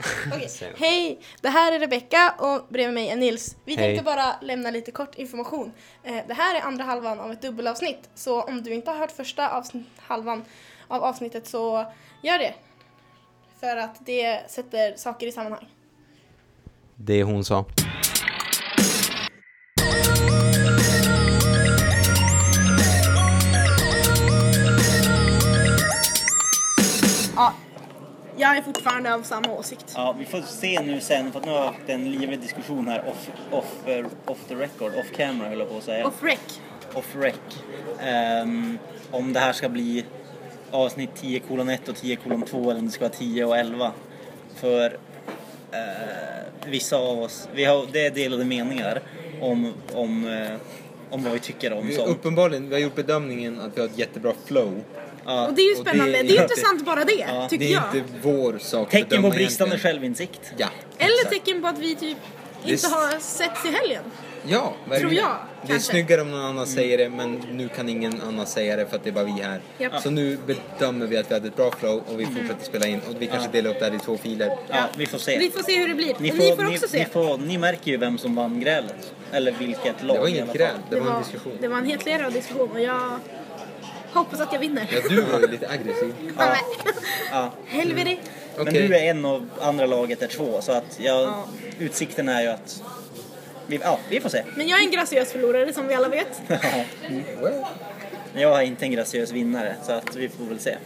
Säg. Hej, det här är Rebecka och bredvid mig är Nils. Vi Hej. tänkte bara lämna lite kort information. Eh, Det här är andra halvan av ett dubbelavsnitt, så om du inte har hört första avsnitt, halvan av avsnittet så gör det. För att det sätter saker i sammanhang. Det hon sa. Ja, jag är fortfarande av samma åsikt. Ja, vi får se nu sen, för att nu har jag haft en livlig diskussion här off, off, eh, off the record, off camera höll jag på att säga. Off rec. off rec. Ehm, om det här ska bli avsnitt 10 kolon 1 och 10 kolon 2 eller om det ska vara 10 och 11. För eh, vissa av oss, vi har, det är delade meningar om, om, eh, om vad vi tycker om Vi, sånt. uppenbarligen, vi har gjort bedömningen att vi har ett jättebra flow. Ja, Och det är ju det- spännande. Det, är ju ja, intressant bara det, Ja. tycker det är jag. inte vår sak att tecken på bristande egentligen. självinsikt. Ja, Eller exakt. tecken på att vi typ Det är inte har setts i helgen. Ja, verkligen. jag, Det är snyggare om någon annan säger det, men nu kan ingen annan säga det för att det är bara vi här. Japp. Så nu bedömer vi att vi hade ett bra flow och vi Mhm. fortsätter spela in. Och vi kanske delar upp det här i två filer. Ja, vi får se. Vi får se hur det blir. Ni får, ni får ni, också se. Ni, får, ni märker ju vem som vann grälet. Eller vilket lag Det var inget gräl, fall. det var en diskussion. det var en helt lerad diskussion och jag hoppas att jag vinner. Ja, du var ju lite aggressiv. Ja. Ja. Helvete. Men Okej. du är en och andra laget är två så att jag, Ja. utsikten är ju att vi, ja, vi får se. Men jag är en graciös förlorare som vi alla vet. Ja. Well, Jag är inte en graciös vinnare så att vi får väl se.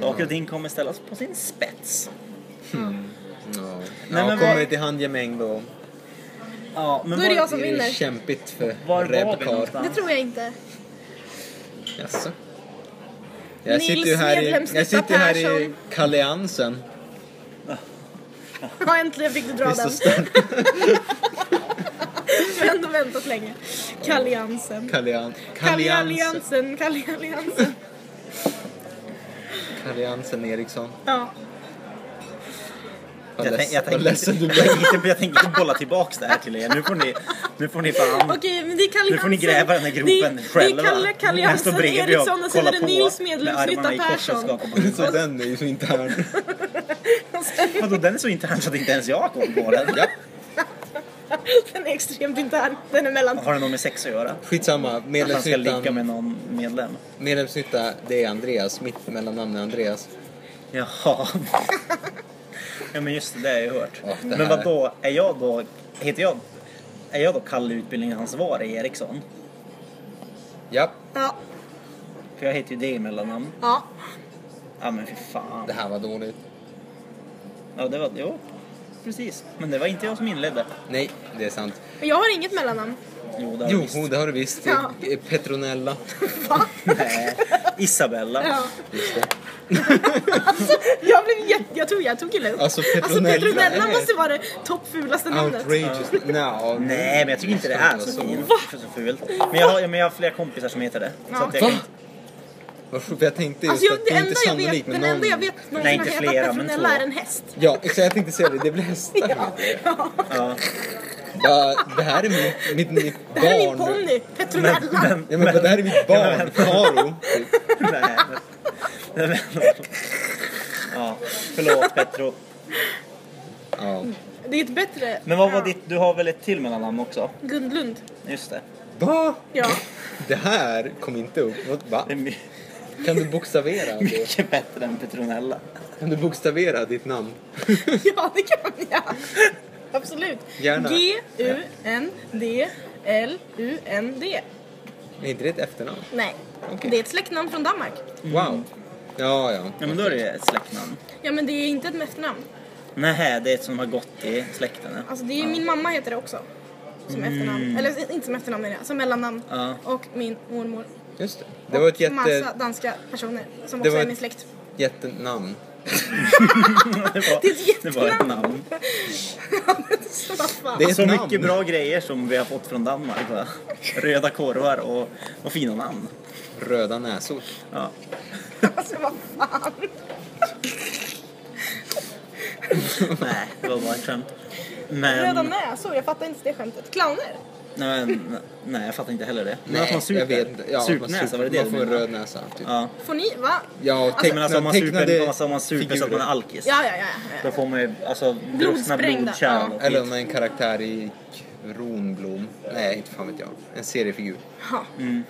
Saker och ting kommer ställas på sin spets. ja. Nej, ja, men kommer vad- det till handgemäng då Ja, men Då är det jag som är det vinner. kämpigt för var vi någonstans? Det tror jag inte. Jaså? Jag Nils sitter ju här i, jag sitter ju här i. Kalliansen. Ja, äntligen fick du dra den. Du har ändå väntat länge. Kalliansen. Kallian, Kalliansen. Kallialliansen, Kallialliansen. Kalliansen Eriksson. Ja. Vad Jag, tänk, ledsen, jag, ledsen blev. jag, tänker inte, jag tänker inte bolla tillbaks det här till er. Nu får ni, nu får ni fan... Okej, men det är. Nu får ni gräva den här gropen det, själva. Det är Kalle, och Eriksson och sen är det på Nils med medlemsnytta armarna i kors och Persson. Så den är ju så intern. Vadå, den är så intern så att inte ens jag har koll på den. Ja, Den är extremt intern. Den är mellan... Har det något med sex att göra? skitsamma. Att han ska ligga Medlemsnyttan, med någon medlem? medlemsnytta, det är Andreas. Mitt mellannamn är Andreas. Jaha. Ja men just det, det har jag ju hört. Ja, det men vad då är jag då, heter jag, är jag då Kalle utbildningsansvarig Eriksson? Ja, Ja. För jag heter ju det i mellannamn. Ja. Ja men fy fan. det här var dåligt. Ja det var, jo. Precis. Men det var inte jag som inledde. Nej, det är sant. Men jag har inget mellannamn. Jo det har Jo, visst. det har du visst. Ja. Eh, Petronella. Nej. Isabella. Ja. Just det. Jag blev jätte... Jag tror jag tog illa upp. Alltså, Alltså Petronella Petronella är- måste vara det toppfulaste namnet. Outrageous. No, Nej men jag tycker inte det är så. Så fult. Men jag har, men jag har flera kompisar som heter det. Så att jag tänkte just Alltså jag, att det det är inte sannolikt med den någon... enda jag vet någon Nej, som inte har flera, hetat men Petronella två. är en häst. Ja, exakt. Jag tänkte säga det. Det blir hästar. Ja. Ja. Ja. Bara, det här är mitt, mitt, mitt Det här är min barn. ponny, Petronella. Ja, men det här är mitt barn, Karo. Nej, men, men, ja, förlåt Petro. Ja. Det är ett bättre... Men vad var ja. ditt, du har väl ett till mellannamn också? Gundlund. Just det. Va? Ja. Det här kom inte upp. Vad- Va? Det är my- Kan du bokstavera? det? mycket bättre än Petronella. Kan du bokstavera ditt namn? ja, det kan jag. Absolut. Gärna. G-U-N-D-L-U-N-D. Är inte det ett efternamn? Nej, Okej. det är ett släktnamn från Danmark. Wow. Ja, ja. Ja men då är det ett släktnamn. Ja, men det är inte ett efternamn. Nej, det är ett som har gått i släkten. Alltså, det är, min mamma heter det också. Som efternamn. Eller inte som efternamn menar jag, som mellannamn. Ja. Och min mormor. Just det. Det var ett och jätte, massa danska personer som Det också var är min släkt. jättenamn. Det var, Det är det var ett namn. Det är ett Så namn. mycket bra grejer som vi har fått från Danmark. Va? Röda korvar och, och fina namn. Röda näsor. Ja. Alltså vad fan. Nej, det var bara ett skämt. Röda Men, näsor, jag fattar inte det skämtet. Clowner? Nej, men Nej, jag fattar inte heller det. Men Nej, att man super. jag vet inte. Ja, Supnäsa, man super, var det det man får menade? röd näsa. Typ. Ja. Får ni, va? Ja, och Men alltså om man super, tecknade alltså, om man super så att man är alkis. Ja, ja, ja. Då får man ju alltså brustna blodkärl ja. Eller om man är en karaktär i Kronblom. Nej, inte fan vet jag. En seriefigur. ja. Mm.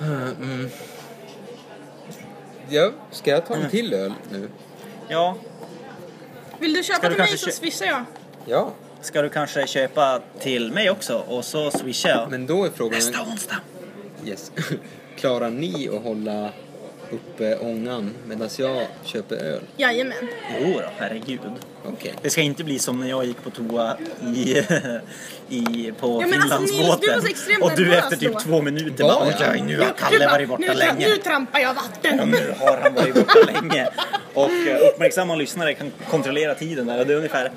Mm. Ja, ska jag ta en till öl nu? Ja, Vill du köpa Ska du till mig så swishar jag. Ja, ska du kanske köpa till mig också och så swishar jag. men då är frågan... Nästa onsdag. Yes. Klarar ni att hålla uppe ångan medan jag köper öl? Jajamän. Jo då, herregud. Okej. Det ska inte bli som när jag gick på toa i, i, på Ja, men alltså, du Finlandsbåten. var så extremt och du efter typ då. två minuter bara okej nu har Kalle varit borta nu, länge. Nu trampar jag vatten. nu har han varit borta länge. Och eh, uppmärksamma lyssnare kan kontrollera tiden där det är ungefär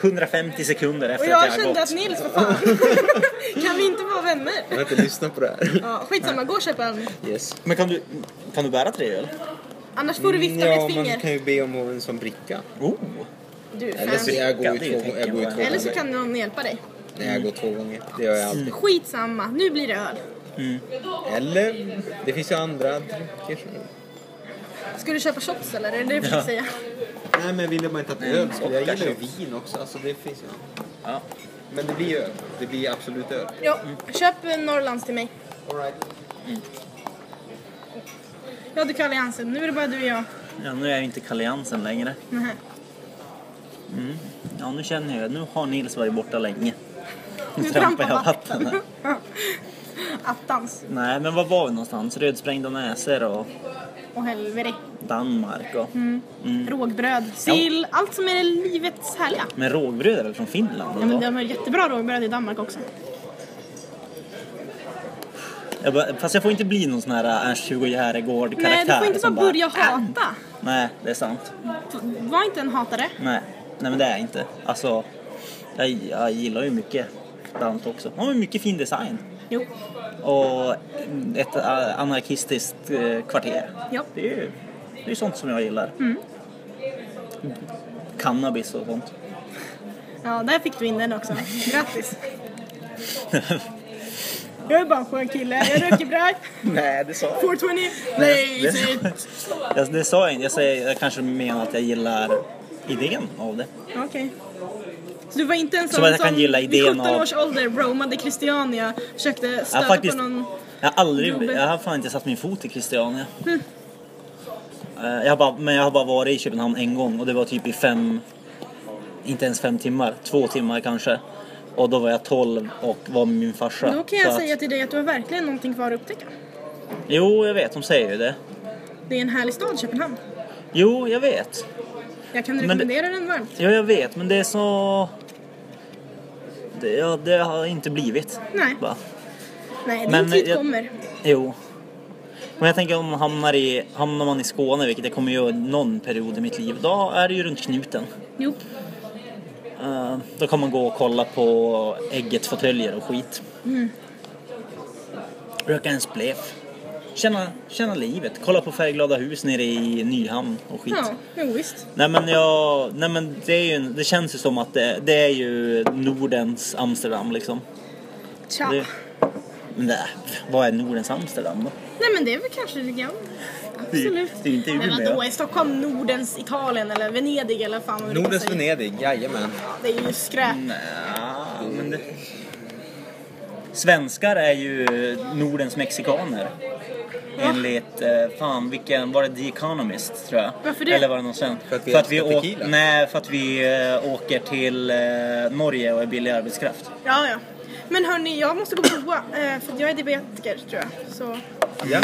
150 sekunder Och efter att jag jag har kände gått. att Nils, för fan. kan vi inte vara vänner? Jag har inte lyssnat på det här. Ja, skitsamma, gå och köp öl. Yes. Men kan du, kan du bära tre öl? Annars får du vifta med ja, ett man finger. kan ju be om en sån bricka. Oh. Du är Eller så fan. jag går, ju två, jag går en- Eller så gånger. kan någon hjälpa dig. Nej, jag går två gånger. Det gör jag alltid. Skitsamma, nu blir det öl. Eller, det finns ju andra drycker. Ska du köpa shots eller? Är det det du försöker säga? Nej, men jag ville bara inte att Mm, öl skulle. Jag gillar ju vin också. Alltså det finns ju. Ja. Men det blir öl. Det blir absolut öl. Ja, köp Norrlands till mig. All right. Ja du Kalle Jansen, nu är det bara du och jag. ja, nu är jag inte Kalle Jansen längre. Nähä. Ja, nu känner jag, nu har Nils varit borta länge. Nu Nu trampar trampar jag vatten. vatten. Attans. Nej, men var var vi någonstans? Rödsprängda näsor och Och helvete. Danmark och... Mm. Rågbröd, sill, allt som är livets härliga. Men rågbröd är väl från Finland? Ja men de har jättebra rågbröd i Danmark också. jag bara, fast jag får inte bli någon sån här Ernst-Hugo Järegård-karaktär. Nej, du får inte bara som börja "Äh." hata. Nej, det är sant. Var inte en hatare. Nej, nej men det är jag inte. Alltså, jag, jag gillar ju mycket dans också. De har mycket fin design. Jo. Och ett äh, anarkistiskt äh, kvarter. Ja. Det är ju det är sånt som jag gillar. Cannabis och sånt. Ja, där fick du in den också. Grattis. Jag är bara en skön kille. Jag röker braj. Nej, det sa jag 420. det, Lazy. jag, det sa jag inte. Jag, säger, jag kanske menar att jag gillar idén av det. Okej. Så du var inte en Som sån att jag kan som gilla vid idén 17 av- års ålder bromade Christiania, försökte Jag stöta har faktiskt, på någon... jag har aldrig, Gubbe. jag har fan inte satt min fot i Christiania. Eh, Jag har bara, men jag har bara varit i Köpenhamn en gång och det var typ i fem, inte ens fem timmar, två timmar kanske. Och då var jag 12 och var med min farsa. Då kan jag att- säga till dig att du har verkligen någonting kvar att upptäcka. Jo, jag vet, de säger ju det. Det är en härlig stad, Köpenhamn. Jo, jag vet. Jag kan det- rekommendera den varmt. Ja, jag vet, men det är så... Det, ja, det har inte blivit. Nej. Va? Nej, din Men, tid jag- kommer. Jo. Men jag tänker om hamnar, i, hamnar man i Skåne, vilket jag kommer göra någon period i mitt liv, då är det ju runt knuten. Jo. Eh, då kan man gå och kolla på ägget-fåtöljer och skit. Mm. Röka en splef. Känna, känna livet. Kolla på färgglada hus nere i Nyhamn och skit. Ja, jo visst. Nej men jag, nej men det är ju, det känns ju som att det, det är ju Nordens Amsterdam liksom. Tja. Det, men det, vad är Nordens Amsterdam då? Nej men det är väl kanske. Det ju- Absolut. det är inte Men Umeå. vadå, är Stockholm Nordens Italien eller Venedig eller fan vad Nordens säger? Venedig, jajamän. Det är ju skräp. Nej, men det... Svenskar är ju Nordens mexikaner. Enligt, eh, fan vilken, var det The Economist tror jag? Varför det? Eller var det någon svensk? För att vi älskar å- tequila. Nej, för att vi eh, åker till eh, Norge och är billig arbetskraft. Ja, ja. Men hörni, jag måste gå på toa. Eh, för att jag är diabetiker tror jag. Så. Ja.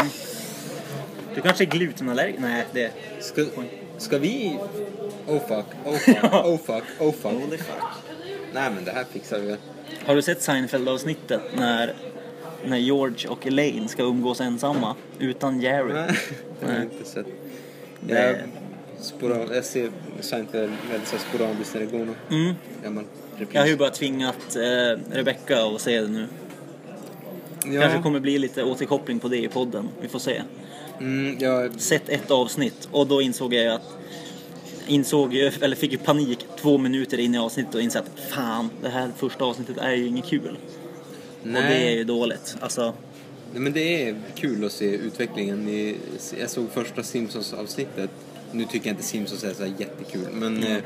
Du kanske är glutenallergiker? Nej, det... Ska, ska vi... Oh fuck, oh fuck, oh fuck, oh fuck. Holy fuck. Nej men det här fixar vi väl. Har du sett Seinfeld-avsnittet när, när George och Elaine ska umgås ensamma utan Jerry? Nej, det har jag inte sett. Jag, spora, jag ser Seinfeld väldigt så sporadiskt när det går någon Mm. gammal repris. Jag har ju bara tvingat eh, Rebecca att se det nu. Kanske ja, kommer bli lite återkoppling på det i podden. Vi får se. mm, ja, Sett ett avsnitt och då insåg jag att insåg, ju- eller fick ju panik två minuter in i avsnittet och insåg att fan, det här första avsnittet är ju inget kul. Och Nej. det är ju dåligt. Alltså, Nej, men det är kul att se utvecklingen. Jag såg första Simpsons-avsnittet. Nu tycker jag inte Simpsons är så jättekul, men eh,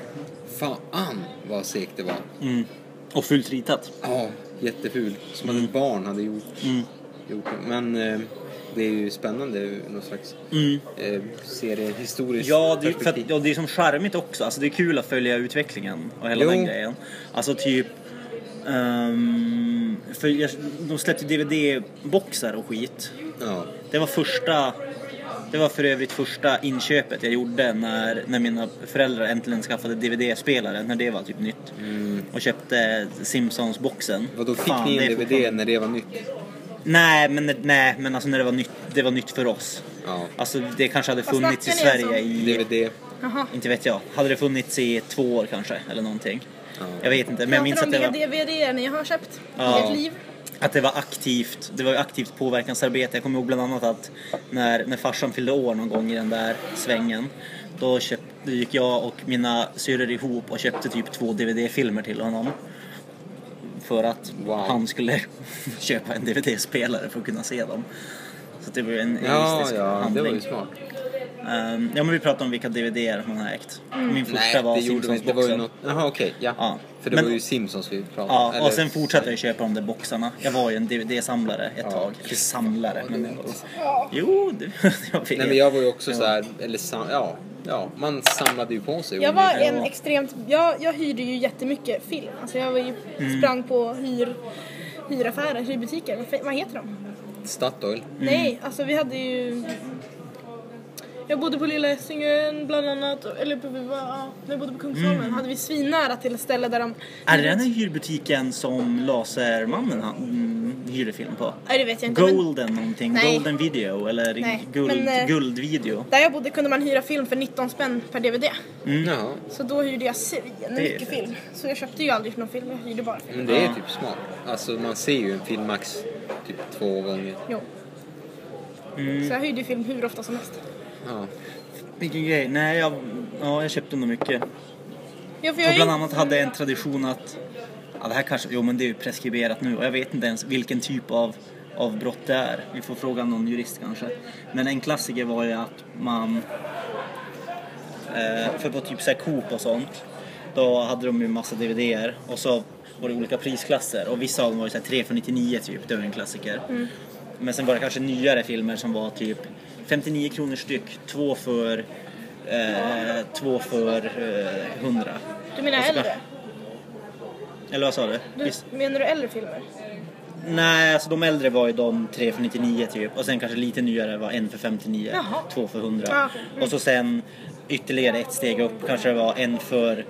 fan vad segt det var. mm. Och fullt ritat. Ja, jätteful. Som att ett barn hade gjort, Mm. gjort det. Men eh, det är ju spännande någon slags Mm. eh, seriehistoriskt Ja, det, är- för att, perspektiv. ja, det är som charmigt också. Alltså, det är kul att följa utvecklingen och hela Jo. den grejen. Alltså typ... ehm, för jag, de släppte DVD-boxar och skit. Ja. Det var första... Det var för övrigt första inköpet jag gjorde när, när mina föräldrar äntligen skaffade DVD-spelare, när det var typ nytt. Och köpte Simpsons-boxen. Vadå, fick Fan, ni en DVD fortfarande- när det var nytt? Nej, men, nej, men alltså när det var nytt, det var nytt för oss. Ja. Alltså det kanske hade funnits i Sverige alltså? i... DVD. Jaha. Inte vet jag. Hade det funnits i två år kanske, eller någonting. Ja. Jag vet inte, men jag minns Pratar att om det var, DVD ni har köpt Ja. i ert liv. att det var aktivt. Det var aktivt påverkansarbete. Jag kommer ihåg bland annat att när, när farsan fyllde år någon gång i den där svängen. Då, köpt, då gick jag och mina syrror ihop och köpte typ två DVD-filmer till honom. För att Wow. han skulle köpa en DVD-spelare för att kunna se dem. Så det var en Ja, egoistisk ja, det handling. var ju smart. Ehm, ja men vi pratade om vilka DVD-er man har ägt. Min första Nej, var det gjorde vi inte. Det var ju Simpsons-boxen. något... Jaha, okej. ja. Ja. För det Men- var ju Simpsons vi pratade Ja, om. och sen fortsatte jag köpa de där boxarna. Jag var ju en DVD-samlare ett Ja. tag. Eller samlare, men det var... Jo, det, jag vet. Nej, men jag var ju också så här, eller sam... ja, ja, man samlade ju på sig. Jag var en extremt, jag, jag hyrde ju jättemycket film. Alltså jag var ju, Mm. sprang på hyr, hyraffärer, hyrbutiker. Vad, vad heter de? Statoil. Nej, alltså vi hade ju... Jag bodde på Lilla Essingen bland annat, eller på, ja, när jag bodde på Kungsholmen hade vi svinnära till ett ställe där de... Mm. Är det den här hyrbutiken som Lasermannen han, mm, hyrde film på? Nej det vet jag inte. Men Golden någonting? Nej. Golden video? Eller Nej, guld, men, eh, guldvideo? där jag bodde kunde man hyra film för 19 spänn per DVD. Mm. Ja, Så då hyrde jag mycket film. Så jag köpte ju aldrig någon film, jag hyrde bara film. men det är Ja. typ smart. Alltså man ser ju en film max typ två gånger. Jo. Mm. Så jag hyrde ju film hur ofta som helst. Ja. Vilken grej? Nej, jag, ja, jag köpte nog mycket. Ja, för jag Och bland annat hade jag en tradition att, ja det här kanske, jo men det är ju preskriberat nu och jag vet inte ens vilken typ av, av brott det är. Vi får fråga någon jurist kanske. Men en klassiker var ju att man, eh, för på typ såhär Coop och sånt, då hade de ju massa DVDer och så var det olika prisklasser och vissa av dem var ju såhär 3 för 99 typ, det var en klassiker. Men sen var det kanske nyare filmer som var typ 59 kronor styck, två för Eh, två för eh, 100. Du menar Och så äldre? Eller vad sa du? Du, Visst? menar du äldre filmer? Nej, alltså de äldre var ju de 3 för 99 typ. Och sen kanske lite nyare var en för 59. Jaha. Två för 100. Ja, okej. Mm. Och så sen ytterligare ett steg upp kanske det var en för...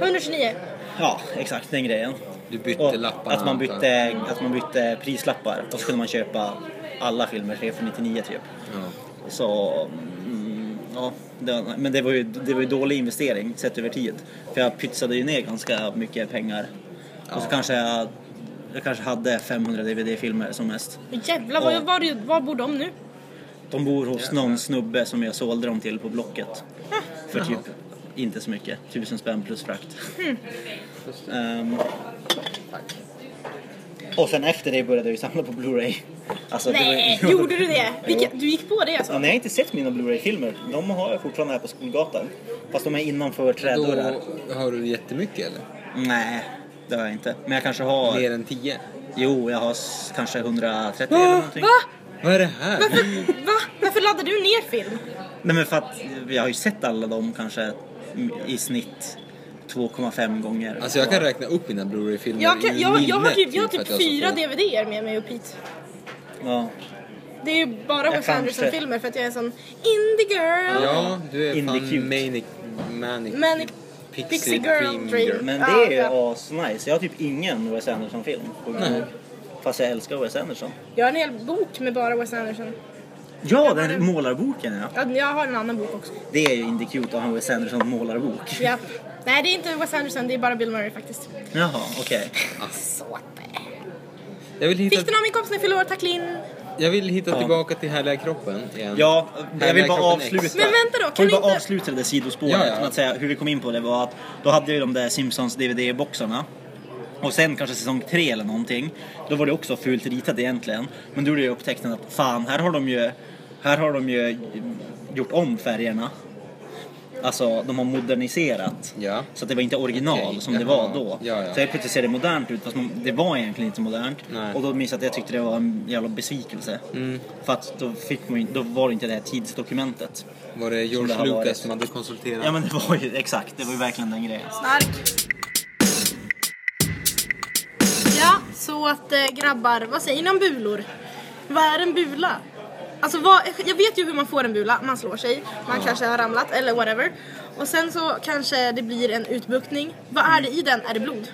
129. Ja, exakt den grejen. Du bytte Och lapparna. att man, bytte, att man bytte prislappar. Och så kunde man köpa alla filmer 3 för 99 typ. Ja. Så, mm, ja, det, men det var, ju, det var ju dålig investering sett över tid. För jag pytsade ju ner ganska mycket pengar. Och så Ja. kanske jag, jag kanske hade 500 DVD-filmer som mest. Jävlar, Ja. var, var, var bor de nu? De bor hos någon snubbe som jag sålde dem till på Blocket. För typ inte så mycket. Tusen spänn plus frakt. Ehm, och sen efter det började jag ju samla på Blu-ray. Alltså, Nej, gjorde du det? Vilka, du gick på det Ja, alltså? nej, jag har inte sett mina Blu-ray-filmer. De har jag fortfarande här på Skolgatan. Fast de är innanför trädörrar. Då har du jättemycket eller? Nej, det har jag inte. Men jag kanske har... Mer än tio? Jo, jag har kanske 130 eller Va? någonting. Va? Vad är det här? Va? Varför laddar du ner film? Nej men för att jag har ju sett alla dem kanske i snitt 2,5 gånger. Alltså jag kan räkna upp mina Blu-ray-filmer Jag, kan, i jag, jag har typ, jag har typ fyra. DVDer med mig upp hit. Ja. Det är ju bara Wes Anderson-filmer för att jag är sån indie girl. Ja, du är Indie fan cute. manic, manic, Manic pixie, Pixie Girl dream, Dream. girl. Men det är ju ja. asnice. Jag har typ ingen Wes Anderson-film. Fast jag älskar Wes Anderson. Jag har en hel bok med bara Wes Anderson. Ja, den målarboken ja. Ja, Jag har en annan bok också. Det är ju inte cute att ha en Wes Anderson målarbok. Japp. Nej, det är inte Wes Anderson, det är bara Bill Murray faktiskt. Jaha, okej. Så att... Jag vill hitta, Fick den av min kompis när jag fyllde år, tack Linn. jag vill hitta Ja. tillbaka till härliga kroppen igen. Ja, jag vill bara Kroppen X. avsluta. Men vänta då, Jag kan vill bara inte... avsluta det där sidospåret Ja, ja. att säga hur vi kom in på det var att då hade jag ju de där Simpsons DVD-boxarna. Och sen kanske säsong tre eller någonting, då var det också fult ritat egentligen. Men då gjorde jag upptäckten att fan, här har de ju, här har de ju gjort om färgerna. Alltså, de har moderniserat. Ja. Så att det var inte original Okej, som det var då. Ja, ja. Så helt plötsligt ser det modernt ut fast det var egentligen inte modernt. Nej. Och då minns jag att jag tyckte det var en jävla besvikelse. Mm. För att då, fick man, då var det inte det här tidsdokumentet. Var det Som det George Lucas som hade konsulterat? Ja men det var ju exakt, det var ju verkligen den grejen. Stark. Ja, så att eh, grabbar, vad säger ni om bulor? Vad är en bula? Alltså vad, jag vet ju hur man får en bula, man slår sig, man kanske har ramlat eller whatever. Och sen så kanske det blir en utbuktning. Vad är det i den? Är det blod?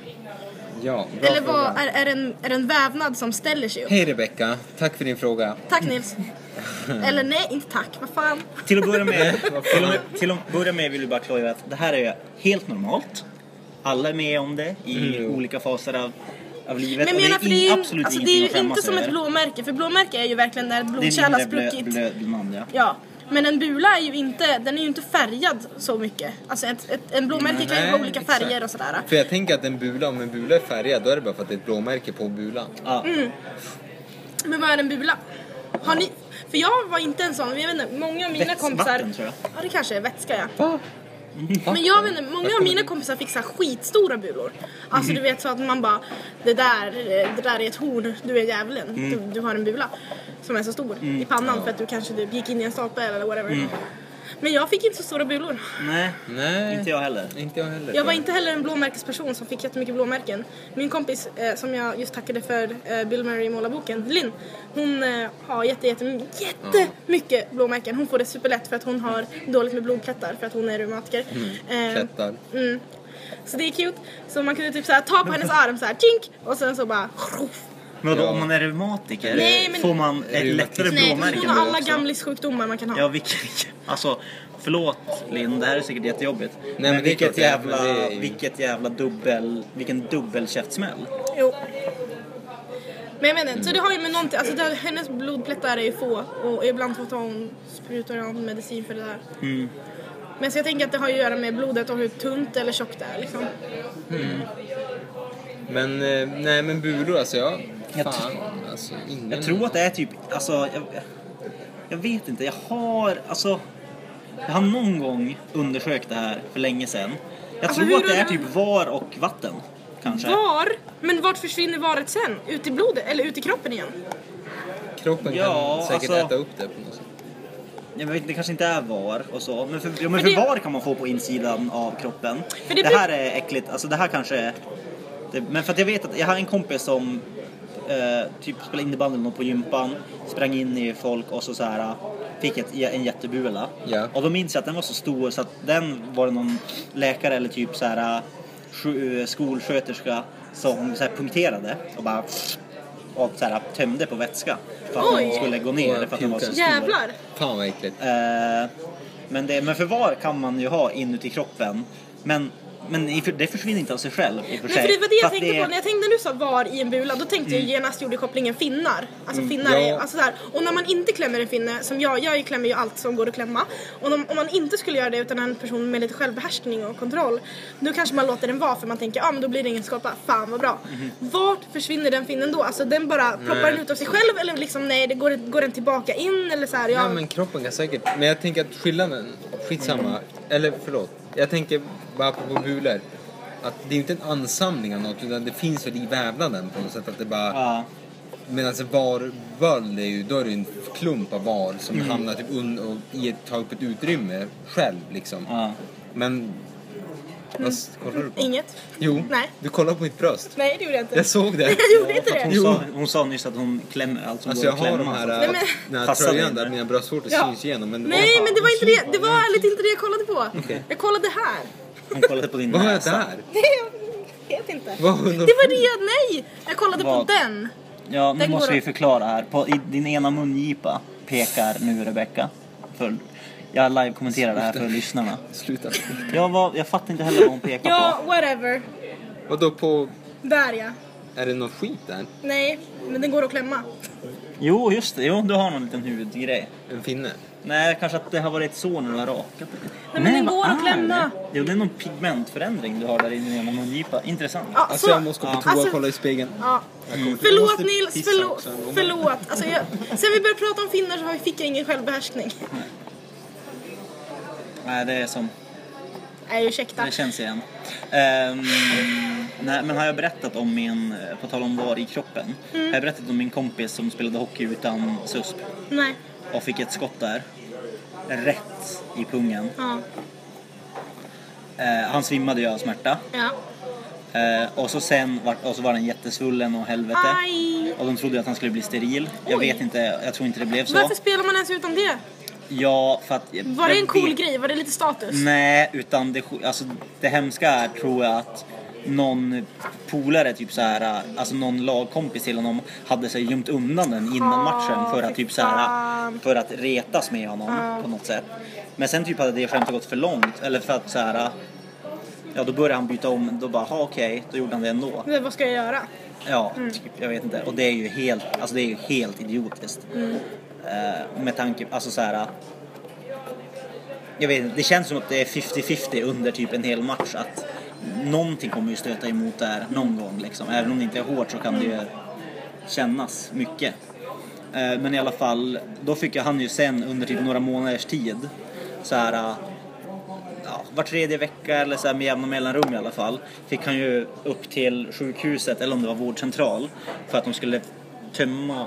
Ja, bra eller fråga. vad, är, är, det en, är det en vävnad som ställer sig upp? Hej Rebecka, tack för din fråga. Tack Nils. eller nej, inte tack, vad fan. Till att börja med, till att, till att börja med vill jag bara klargöra att det här är helt normalt. Alla är med om det i olika faser av, av livet. Men och menar, det för det är in- ju, absolut alltså, det är ingenting ju inte som ett över. blåmärke, för blåmärke är ju verkligen när ett Det är en blodkärl har blö- spruckit. blödnad, ja. Ja, men en bula är ju inte, den är ju inte färgad så mycket. Alltså ett, ett, en blåmärke kan ju vara olika exakt. färger och sådär. För jag tänker att en bula, om en bula är färgad, då är det bara för att det är ett blåmärke på bulan. ja. Mm. Men vad är en bula? Har ni, för jag var inte en sån, jag vet inte, många av mina Väts- kompisar... vatten, tror jag. Ja det kanske är vätska ja. Va? Men jag vet inte, många av mina kompisar fick så här skitstora bulor. Alltså du vet så att man bara, det där, det där är ett horn, du är djävulen, Mm. du, du har en bula. Som är så stor i pannan för att du kanske typ gick in i en stapel eller whatever. Mm. Men jag fick inte så stora bulor. Nej, Nej. inte jag heller. Inte jag heller. Jag var inte heller en blåmärkesperson som fick jättemycket blåmärken. Min kompis eh, som jag just tackade för eh, Bill Murray målarboken, Linn, hon eh, har jätte, jätte, jättemycket blåmärken. Hon får det superlätt för att hon har dåligt med blodplättar för att hon är reumatiker. Eh, Plättar. Mm. Så det är cute. Så man kunde typ så här, ta på hennes arm så här, tink och sen så bara Men vadå, Ja. om man är reumatiker, Nej, men- får man ett lättare Nej, blåmärke hon har alla gamlissjukdomar man kan ha. Ja, vilken... Alltså, förlåt Linn, det här är säkert jättejobbigt. men, men det är vilket, klart det jävla, men det vilket jävla dubbel... Vilken dubbelkäftsmäll. Jo. Men jag menar inte, så det har ju med någonting, alltså det, hennes blodplättar är ju få och ibland får hon sprutar hon medicin för det där. Mm. Men så jag tänker att det har ju att göra med blodet och hur tunt eller tjockt det är liksom. Men, eh, nej men bulor alltså, jag... Jag Fan, alltså ingen... Jag tror att det är typ, alltså, jag, jag vet inte, jag har, alltså, jag har någon gång undersökt det här för länge sedan. Jag Alltså, tror att det är typ var och vatten, kanske. Var? Men vart försvinner varet sen? Ut i blodet eller ut i kroppen igen? Kroppen Ja, kan säkert alltså- äta upp det på något sätt. Jag vet, det kanske inte är var och så, men för, ja, men För för det- var kan man få på insidan av kroppen. Det det, här är äckligt, alltså det här kanske är... Det, men för att jag vet att jag har en kompis som eh, typ spelade innebandy eller något på gympan, sprang in i folk och så, så här fick ett, en jättebula. Ja. Och då minns jag att den var så stor så att den var det någon läkare eller typ så här sju- skolsköterska som så här punkterade och bara och så här, tömde på vätska för att Oj. den skulle gå ner för att den var så stor. Jävlar! Fan vad äckligt. Eh, men, det, men förvar kan man ju ha inuti kroppen. Men, men det försvinner inte av sig själv i och för Nej, sig. för det var det jag tänkte på. När jag tänkte nu sa var i en bula, då tänkte jag genast gjorde kopplingen finnar. Alltså finnar är, Ja. alltså så här. Och när man inte klämmer en finne, som jag, jag klämmer ju allt som går att klämma. Och om, om man inte skulle göra det utan en person med lite självbehärskning och kontroll, då kanske man låter den vara för man tänker, ja ah, men då blir det ingen skapa, fan vad bra. Vart försvinner den finnen då? Alltså den bara ploppar Nej. den ut av sig själv eller liksom nej, det går, går den tillbaka in eller så här, ja. Ja men kroppen kan säkert... Men jag tänker att skillnaden, skitsamma. Eller förlåt. Jag tänker bara på bulor. Att det är inte en ansamling av något utan det finns väl i vävnaden på något sätt. Att det bara... Ja, Medan en varvöl är ju, då är det en klump av var som hamnar typ un, och i ett, tar upp ett utrymme själv liksom. ja. Men... Vad s- kollar du på? Inget. Jo, Nej. du kollar på mitt bröst. Nej det gjorde jag inte. Jag såg det. jag gjorde inte det. hon, Jo. sa, hon sa nyss att hon klämmer allt som Alltså går jag att har klämma. de här, så. Nej, men- den här Passar tröjan det där mina bröstvårtor Ja. syns igenom. Men Nej men det var inte det, det var ärligt inte det jag kollade på. Okej. Jag kollade här. Hon kollade på din Vad har jag näsa. där? Jag vet inte. Vad har Det var det, nej! Jag kollade på Vad? den. Ja, nu Den måste vi förklara här. På, I din ena mungipa pekar nu Rebecka. För, jag live-kommenterar det här för lyssnarna. Sluta. Jag, var, jag fattar inte heller vad hon pekar Ja, på. whatever. Och då på... Där ja. Är det något skit där? Nej, men den går att klämma. Jo, just det. Jo, du har någon liten huvudgrej. En finne? Nej, kanske att det har varit så när du har rakat dig. Nej, men den vad går att är det? Jo, det är någon pigmentförändring du har där inne i ena mungipa. Intressant. Ja, Alltså så- jag måste gå på toa och Alltså- kolla i spegeln. Ja. Jag kommer- jag Förlåt måste Nils, pissa förlåt. också förlåt. Alltså, jag, sen vi började prata om finnar så har vi- fick jag ingen självbehärskning. Nej, det är som... Nej, ursäkta. Det känns igen. Ehm, nej, men har jag berättat om min, på tal om var i kroppen, Mm. har jag berättat om min kompis som spelade hockey utan susp Nej. och fick ett skott där. Rätt i pungen. Ja. Eh, han svimmade ju av smärta. Ja. Eh, och så sen var, och så var den jättesvullen och helvete. Aj. Och de trodde att han skulle bli steril. Jag Oj. vet inte, jag tror inte det blev så. Varför spelar man ens utan det? Ja, för att... Var det en cool vet- grej? Var det lite status? Nej, utan det, alltså, det hemska är tror jag att någon polare, typ så här, alltså någon lagkompis till honom hade sig gömt undan den innan Ah, matchen för att typ så här, för att retas med honom Ah. på något sätt. Men sen typ hade det skämtet gått för långt, eller för att så här, ja då började han byta om, då bara, ha okej, då gjorde han det ändå. Men vad ska jag göra? Ja, Mm. typ, jag vet inte. Och det är ju helt, alltså det är ju helt idiotiskt. Mm. Eh, med tanke, alltså så här. Jag vet inte, det känns som att det är 50-50 under typ en hel match att någonting kommer ju stöta emot där någon gång liksom. Även om det inte är hårt så kan det ju kännas mycket. Eh, men i alla fall, då fick jag han ju sen under typ några månaders tid så här var tredje vecka eller så här med jämna mellanrum i alla fall fick han ju upp till sjukhuset eller om det var vårdcentral för att de skulle tömma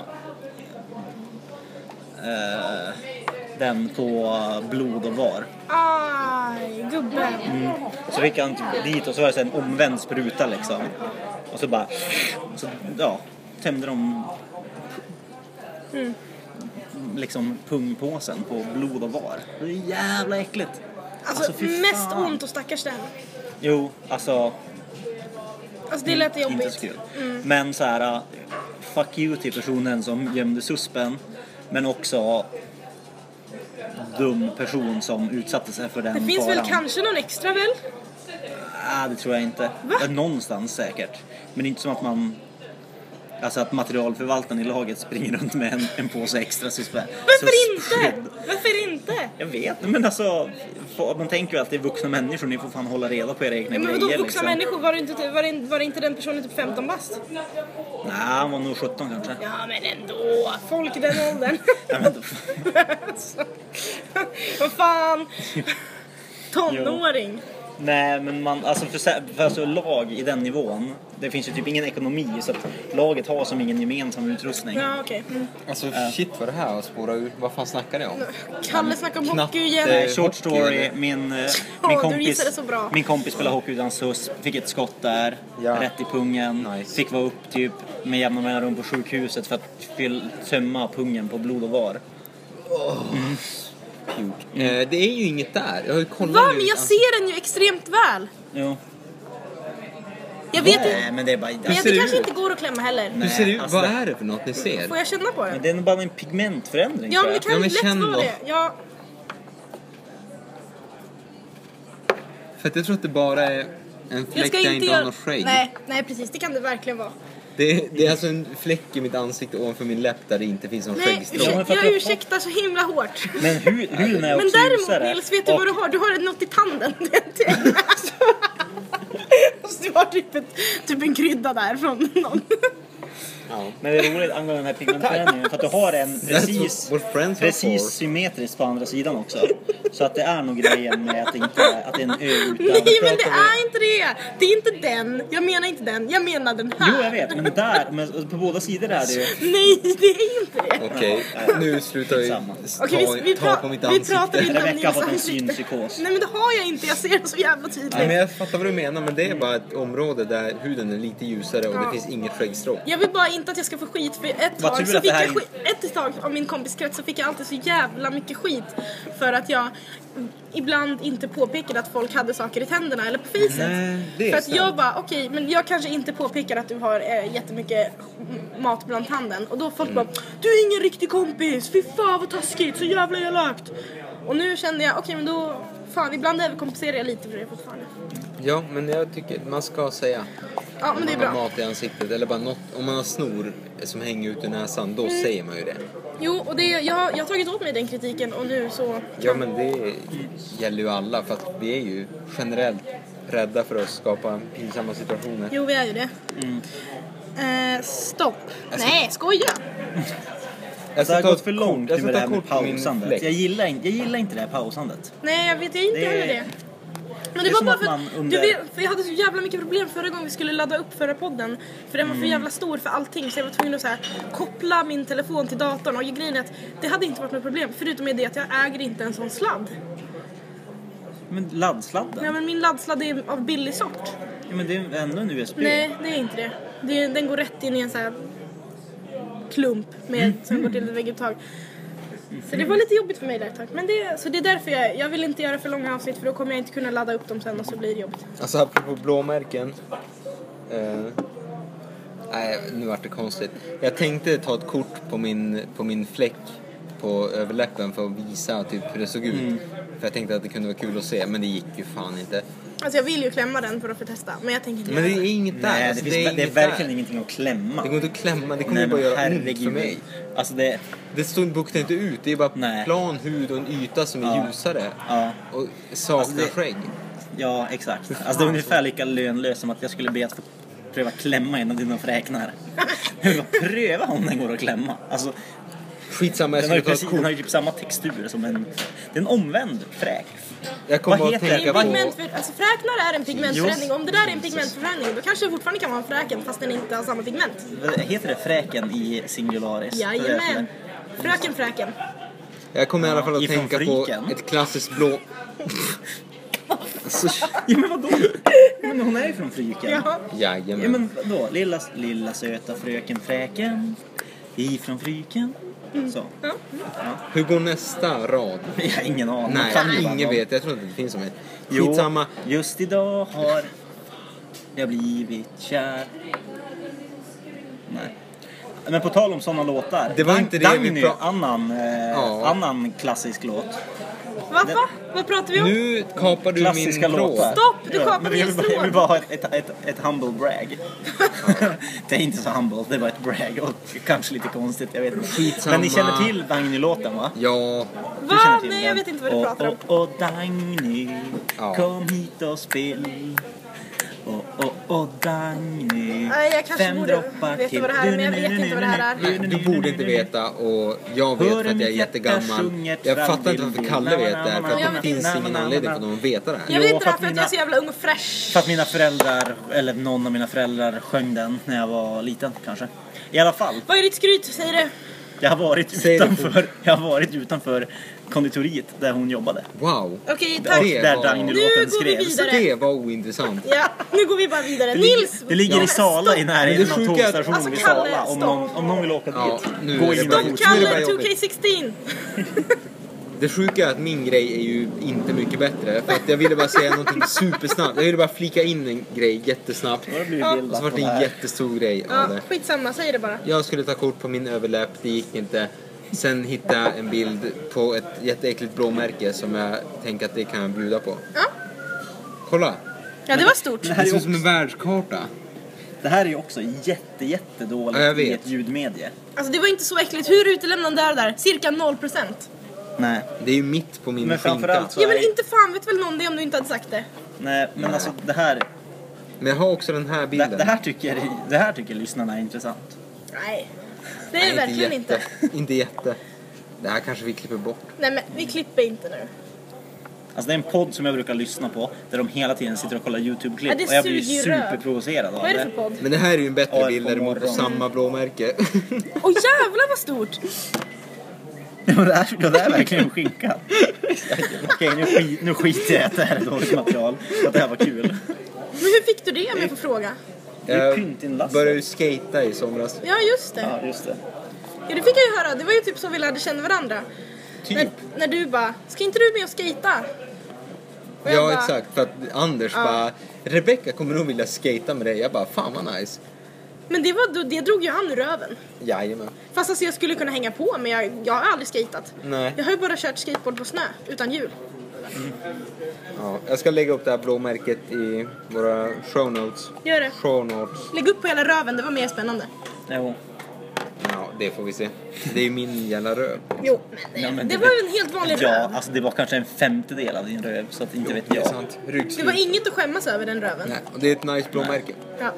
eh, den på blod och var. Aj, gubben. Så fick han dit och så var det så en omvänd spruta liksom. Och så bara, så, ja, tömde de liksom pungpåsen på blod och var. Det är jävla äckligt. Alltså, fy mest ont och stackars den. Jo, alltså Alltså det lät Inte så jobbigt. kul. Mm. Men så här, uh, fuck you till personen som gömde suspen. Men också dum person som utsatte sig för den Det finns faran. väl kanske någon extra väl? Ah, det tror jag inte. Va? Någonstans säkert. Men det är inte som att man... Alltså att materialförvaltaren i laget springer runt med en, en påse extra suspe. Varför inte? Varför inte? Jag vet men alltså... Man tänker ju att det är vuxna människor, ni får fan hålla reda på era egna men grejer vadå vuxna liksom. människor? Var det, inte, var, det, var det inte den personen typ 15 bast? Nej, han var nog 17 kanske. Ja men ändå, folk i den åldern. Ja, men då- alltså, vad fan. Tonåring. Nej, men man, alltså för, för alltså lag i den nivån, det finns ju typ ingen ekonomi så att laget har som ingen gemensam utrustning. Ja okej. Mm. Alltså shit vad det här har spårat ur. Vad fan snackar ni om? Kalle snackar om Knappt, hockey igen. eh, Short story, min, eh, min, du kompis, så bra. min kompis spelade hockey utan sus, fick ett skott där, Ja. rätt i pungen, Nice. fick vara upp typ med jämna mellanrum på sjukhuset för att fyll, tömma pungen på blod och var. Eh, det är ju inget där. Jag har ju kollat Va? nu. Men jag Alltså, ser den ju extremt väl. Jo. Jag vet Nej, inte. men det är bara... Men ser det kanske ut? inte går att klämma heller. Hur ser det ut? alltså Vad är det för något ni ser? Får jag känna på Men den? det är nog bara en pigmentförändring Ja men jag. det kan Ja, men lätt känn vara då. det. Ja, För att jag tror att det bara är en jag fläck där jag inte inte har göra... något skägg. Nej, nej precis. Det kan det verkligen vara. Det, är, det är alltså en fläck i mitt ansikte ovanför min läpp där det inte finns någon Nej, för att jag jag- ursäktar så himla hårt. Men hu- huden är Men också däremot ljusare. Nils, vet du Och- vad du har? Du har något i tanden. Det är det. Du har typ, ett, typ en krydda där från någon. Ja. Men det är roligt angående den här pigmentförändringen för att du har en precis, precis for. symmetriskt på andra sidan också. Så att det är nog grejen med att det inte är, att det är en ö utan... Nej men det vi- är inte det. Det är inte den. Jag menar inte den. Jag menar den här. Jo jag vet, men där, men på båda sidor är det ju... Nej, det är inte det. Okej, nu slutar vi Samma. ta, Okej, vi, vi, ta på mitt vi ansikte. pratar inte om Rebecka har fått en synpsykos. Nej men det har jag inte. Jag ser det så jävla tydligt. Nej, men jag fattar vad du menar, men det är bara ett område där huden är lite ljusare och Ja. det finns inget skäggstråk. Jag vill bara inte att jag ska få skit för ett Vad tag, så fick jag skit, ett tag av min kompiskrets så fick jag alltid så jävla mycket skit för att jag ibland inte påpekade att folk hade saker i tänderna eller på fejset. För att sant. jag bara, okej, men jag kanske inte påpekar att du har eh, jättemycket mat bland tanden. Och då folk Mm. bara, du är ingen riktig kompis, fy fan vad taskigt, så jävla elakt. Och nu kände jag, okej men då, fan ibland överkompenserar jag lite för det fortfarande. Ja, men jag tycker man ska säga. Ja men det är Om man har bra. mat i ansiktet eller bara något, om man har snor som hänger ut ur näsan, då Mm. säger man ju det. Jo, och det, jag, jag har tagit åt mig den kritiken och nu så... Ja men det gäller ju alla för att vi är ju generellt rädda för att skapa pinsamma situationer. Jo, vi är ju det. Mm. Eh, stopp. Alltså- Nej, skoja! Jag Det har gått för långt nu ska med det här med pausandet. Jag gillar, inte, jag gillar inte det här pausandet. Nej, jag vet, inte Det- heller det. Men det, det var bara för att, under- du vet, för jag hade så jävla mycket problem förra gången vi skulle ladda upp förra podden. För den var Mm. för jävla stor för allting så jag var tvungen att så här, koppla min telefon till datorn och grejen är att det hade inte varit något problem förutom med det att jag äger inte en sån sladd. Men laddsladden? Nej men min laddsladd är av billig sort. Ja, men det är ändå en USB. Nej, det är inte det. det är, den går rätt in i en sån här klump med, som går till ett vägguttag. Så det var lite jobbigt för mig där ett tag. Men det, så det är därför jag, jag vill inte göra för långa avsnitt för då kommer jag inte kunna ladda upp dem sen och så blir det jobbigt. Alltså apropå blåmärken. Eh, nej, nu vart det konstigt. Jag tänkte ta ett kort på min, på min fläck på överläppen för att visa typ hur det såg ut. Mm. För jag tänkte att det kunde vara kul att se, men det gick ju fan inte. Alltså jag vill ju klämma den för att få testa men jag tänker inte Men det är inget där. Nej, alltså, det, finns, det, är inget verkligen där. ingenting att klämma. Det går inte att klämma, det kommer Nej, bara göra ont för mig. Alltså det... Det stod buktar inte ut, det är bara Nej. plan hud och en yta som är Ja. ljusare. Ja. Och saknar Alltså, det- skägg. Ja, exakt. Alltså det är ungefär lika lönlöst som att jag skulle be att få pröva klämma en av dina fräknar. Jag vill bara pröva om den går att klämma. Alltså, Skitsamma, jag den har, ju precis, den har ju typ samma textur som en... Det är en omvänd fräk. Jag kommer Vad att heter Det tänka på... pigment för, alltså fräknar är en pigmentförändring. Om det där är en pigmentförändring då kanske det fortfarande kan vara en fräken fast den inte har samma pigment. Vad Heter det fräken i singularis? Jajamän. Fröken Fräken. Jag kommer i alla fall att Ifrån tänka på Friken. ett klassiskt blå... alltså, Ja men vadå? Men hon är ju från Fryken. Ja. Ja jajamän. men vadå? Lilla, lilla söta fröken Fräken ifrån Fryken. Så. Ja. Hur går nästa rad? Jag har ingen aning. Nej, ingen vet. Jag tror inte det finns som. Jo, Skitsamma. just idag har jag blivit kär. Nej. Men på tal om sådana låtar. Det var inte det vi Dagny, pra- annan, eh, Ja. annan klassisk låt. Va? Va? Vad pratar vi om? Nu kapar du Klassiska min tråd. låtar. Stopp, du men jag min vill, bara, jag vill tråd. bara ha ett, ett, ett, ett humble brag. det är inte så humble, det är bara ett brag och kanske lite konstigt, jag vet inte. Skitsamma. Men ni känner till Dagny-låten va? Ja, Va? Nej, jag vet inte vad du och, pratar om. Och, och Dagny, Ja. kom hit och spel. Och, och, och Dagny, Nej, jag kanske fem borde droppar veta till. vad det här är, men jag vet inte vad det här är. nej, du borde inte veta och jag vet för att jag är jättegammal. Jag fattar inte varför Kalle vet det här för att det finns ingen anledning för någon att veta det här. Jag vet inte det att för att jag är så jävla ung och fresh. För att mina föräldrar, eller någon av mina föräldrar sjöng den när jag var liten kanske. I alla fall, Vad är ditt skryt? Säg det. Jag har varit Säg det utanför, jag har varit utanför konditoriet där hon jobbade. Wow, Okej, Och tack. Det där var- Nu går vi skrevs. vidare. det var ointressant. Ja, nu går vi bara vidare. Det ligger, Nils! det ligger i Sala stopp. i närheten av det sjuka är att- tågstationen Alltså, vid Kalle, Sala. Om stopp. någon, om någon vill åka Ja, dit, nu gå det in bara- och Stopp Kalle, bara jobbigt. 2K16! Det sjuka är att min grej är ju inte mycket bättre. För att jag ville bara säga någonting supersnabbt. Jag ville bara flika in en grej jättesnabbt. Och så var på det en jättestor grej av Ja, det. skitsamma, säg det bara. Jag skulle ta kort på min överläpp, det gick inte. Sen hittade jag en bild på ett jätteäckligt blåmärke som jag tänker att det kan jag bjuda på. Ja, Kolla! ja det var stort. Det här ser ut som en världskarta. det här är ju också jätte, jättedåligt Ja, i ett ljudmedie. Alltså det var inte så äckligt. Hur utelämnande är det där? Cirka 0%. Nej, Det är ju mitt på min Men skinka. framförallt så- Ja men inte fan vet väl någon det om du inte hade sagt det. nej, men alltså det här, Men jag har också den här det, bilden. det här tycker, det här tycker lyssnarna är intressant. Nej. Det är det verkligen inte. jätte. inte jätte. Det här kanske vi klipper bort. Nej men vi klipper inte nu. Alltså det är en podd som jag brukar lyssna på där de hela tiden sitter och kollar YouTube-klipp Ja, det och jag blir suger ju röv. superprovocerad av Vad är det för podd? Men det här är ju en bättre Ja, bild på däremot på samma blåmärke. Åh jävlar vad stort! Ja, det, här, ja, det här är verkligen skinka. Okej, nu, skit, nu skiter jag i att det här är dåligt material. Att det här var kul. Men hur fick du det om jag får fråga? Det är Jag pyntinlasset. började ju skata i somras. Ja just det. Ja, just det. Ja det fick jag ju höra. Det var ju typ så vi lärde känna varandra. Typ. När, när du bara, ska inte du med och skata? Och jag Ja bara, exakt, för att Anders Ja. bara Rebecca kommer nog vilja skata med dig. Jag bara, fan vad nice. Men det, var, det drog ju han ur röven. Jajamän. Fast alltså jag skulle kunna hänga på men jag, jag har aldrig skatat. Nej. Jag har ju bara kört skateboard på snö utan hjul. Ja, jag ska lägga upp det här blåmärket i våra show notes. Gör det. Show notes. Lägg upp på hela röven, det var mer spännande. Jo. Ja, det får vi se. Det är ju min jävla röv. Jo, men, Ja, men det det- var ju en helt vanlig Ja, röv. alltså det var kanske en femtedel av din röv så att inte vet Det är jag. sant. Det Ryggslut. var inget att skämmas över den röven. Nej, och det är ett nice blåmärke. Ja.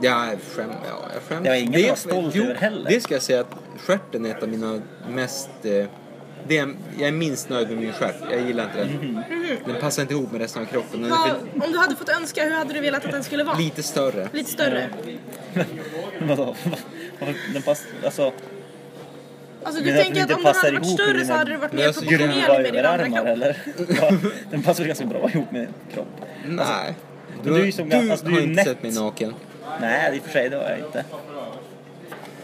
Ja, jag skäm, ja, jag skäms. Det var inget att vara stolt jo, över heller. Det ska jag säga att stjärten är ett av mina mest... Eh, det är, jag är minst nöjd med min stjärt. Jag gillar inte den. Mhm. Den passar inte ihop med resten av kroppen. Den är Vad, för, om du hade fått önska, hur hade du velat att den skulle vara? lite större. Lite större. Vadå? Vad- Den pass, alltså, Alltså du tänker att om inte den passar hade varit större så hade du varit mer proportionerlig med din andra kropp. eller? Ja, den passar ganska bra ihop med din kropp? Nej. men du är ju som du alltså, du är har ju inte nätt. sett mig naken. Nej, i och för sig det var jag inte.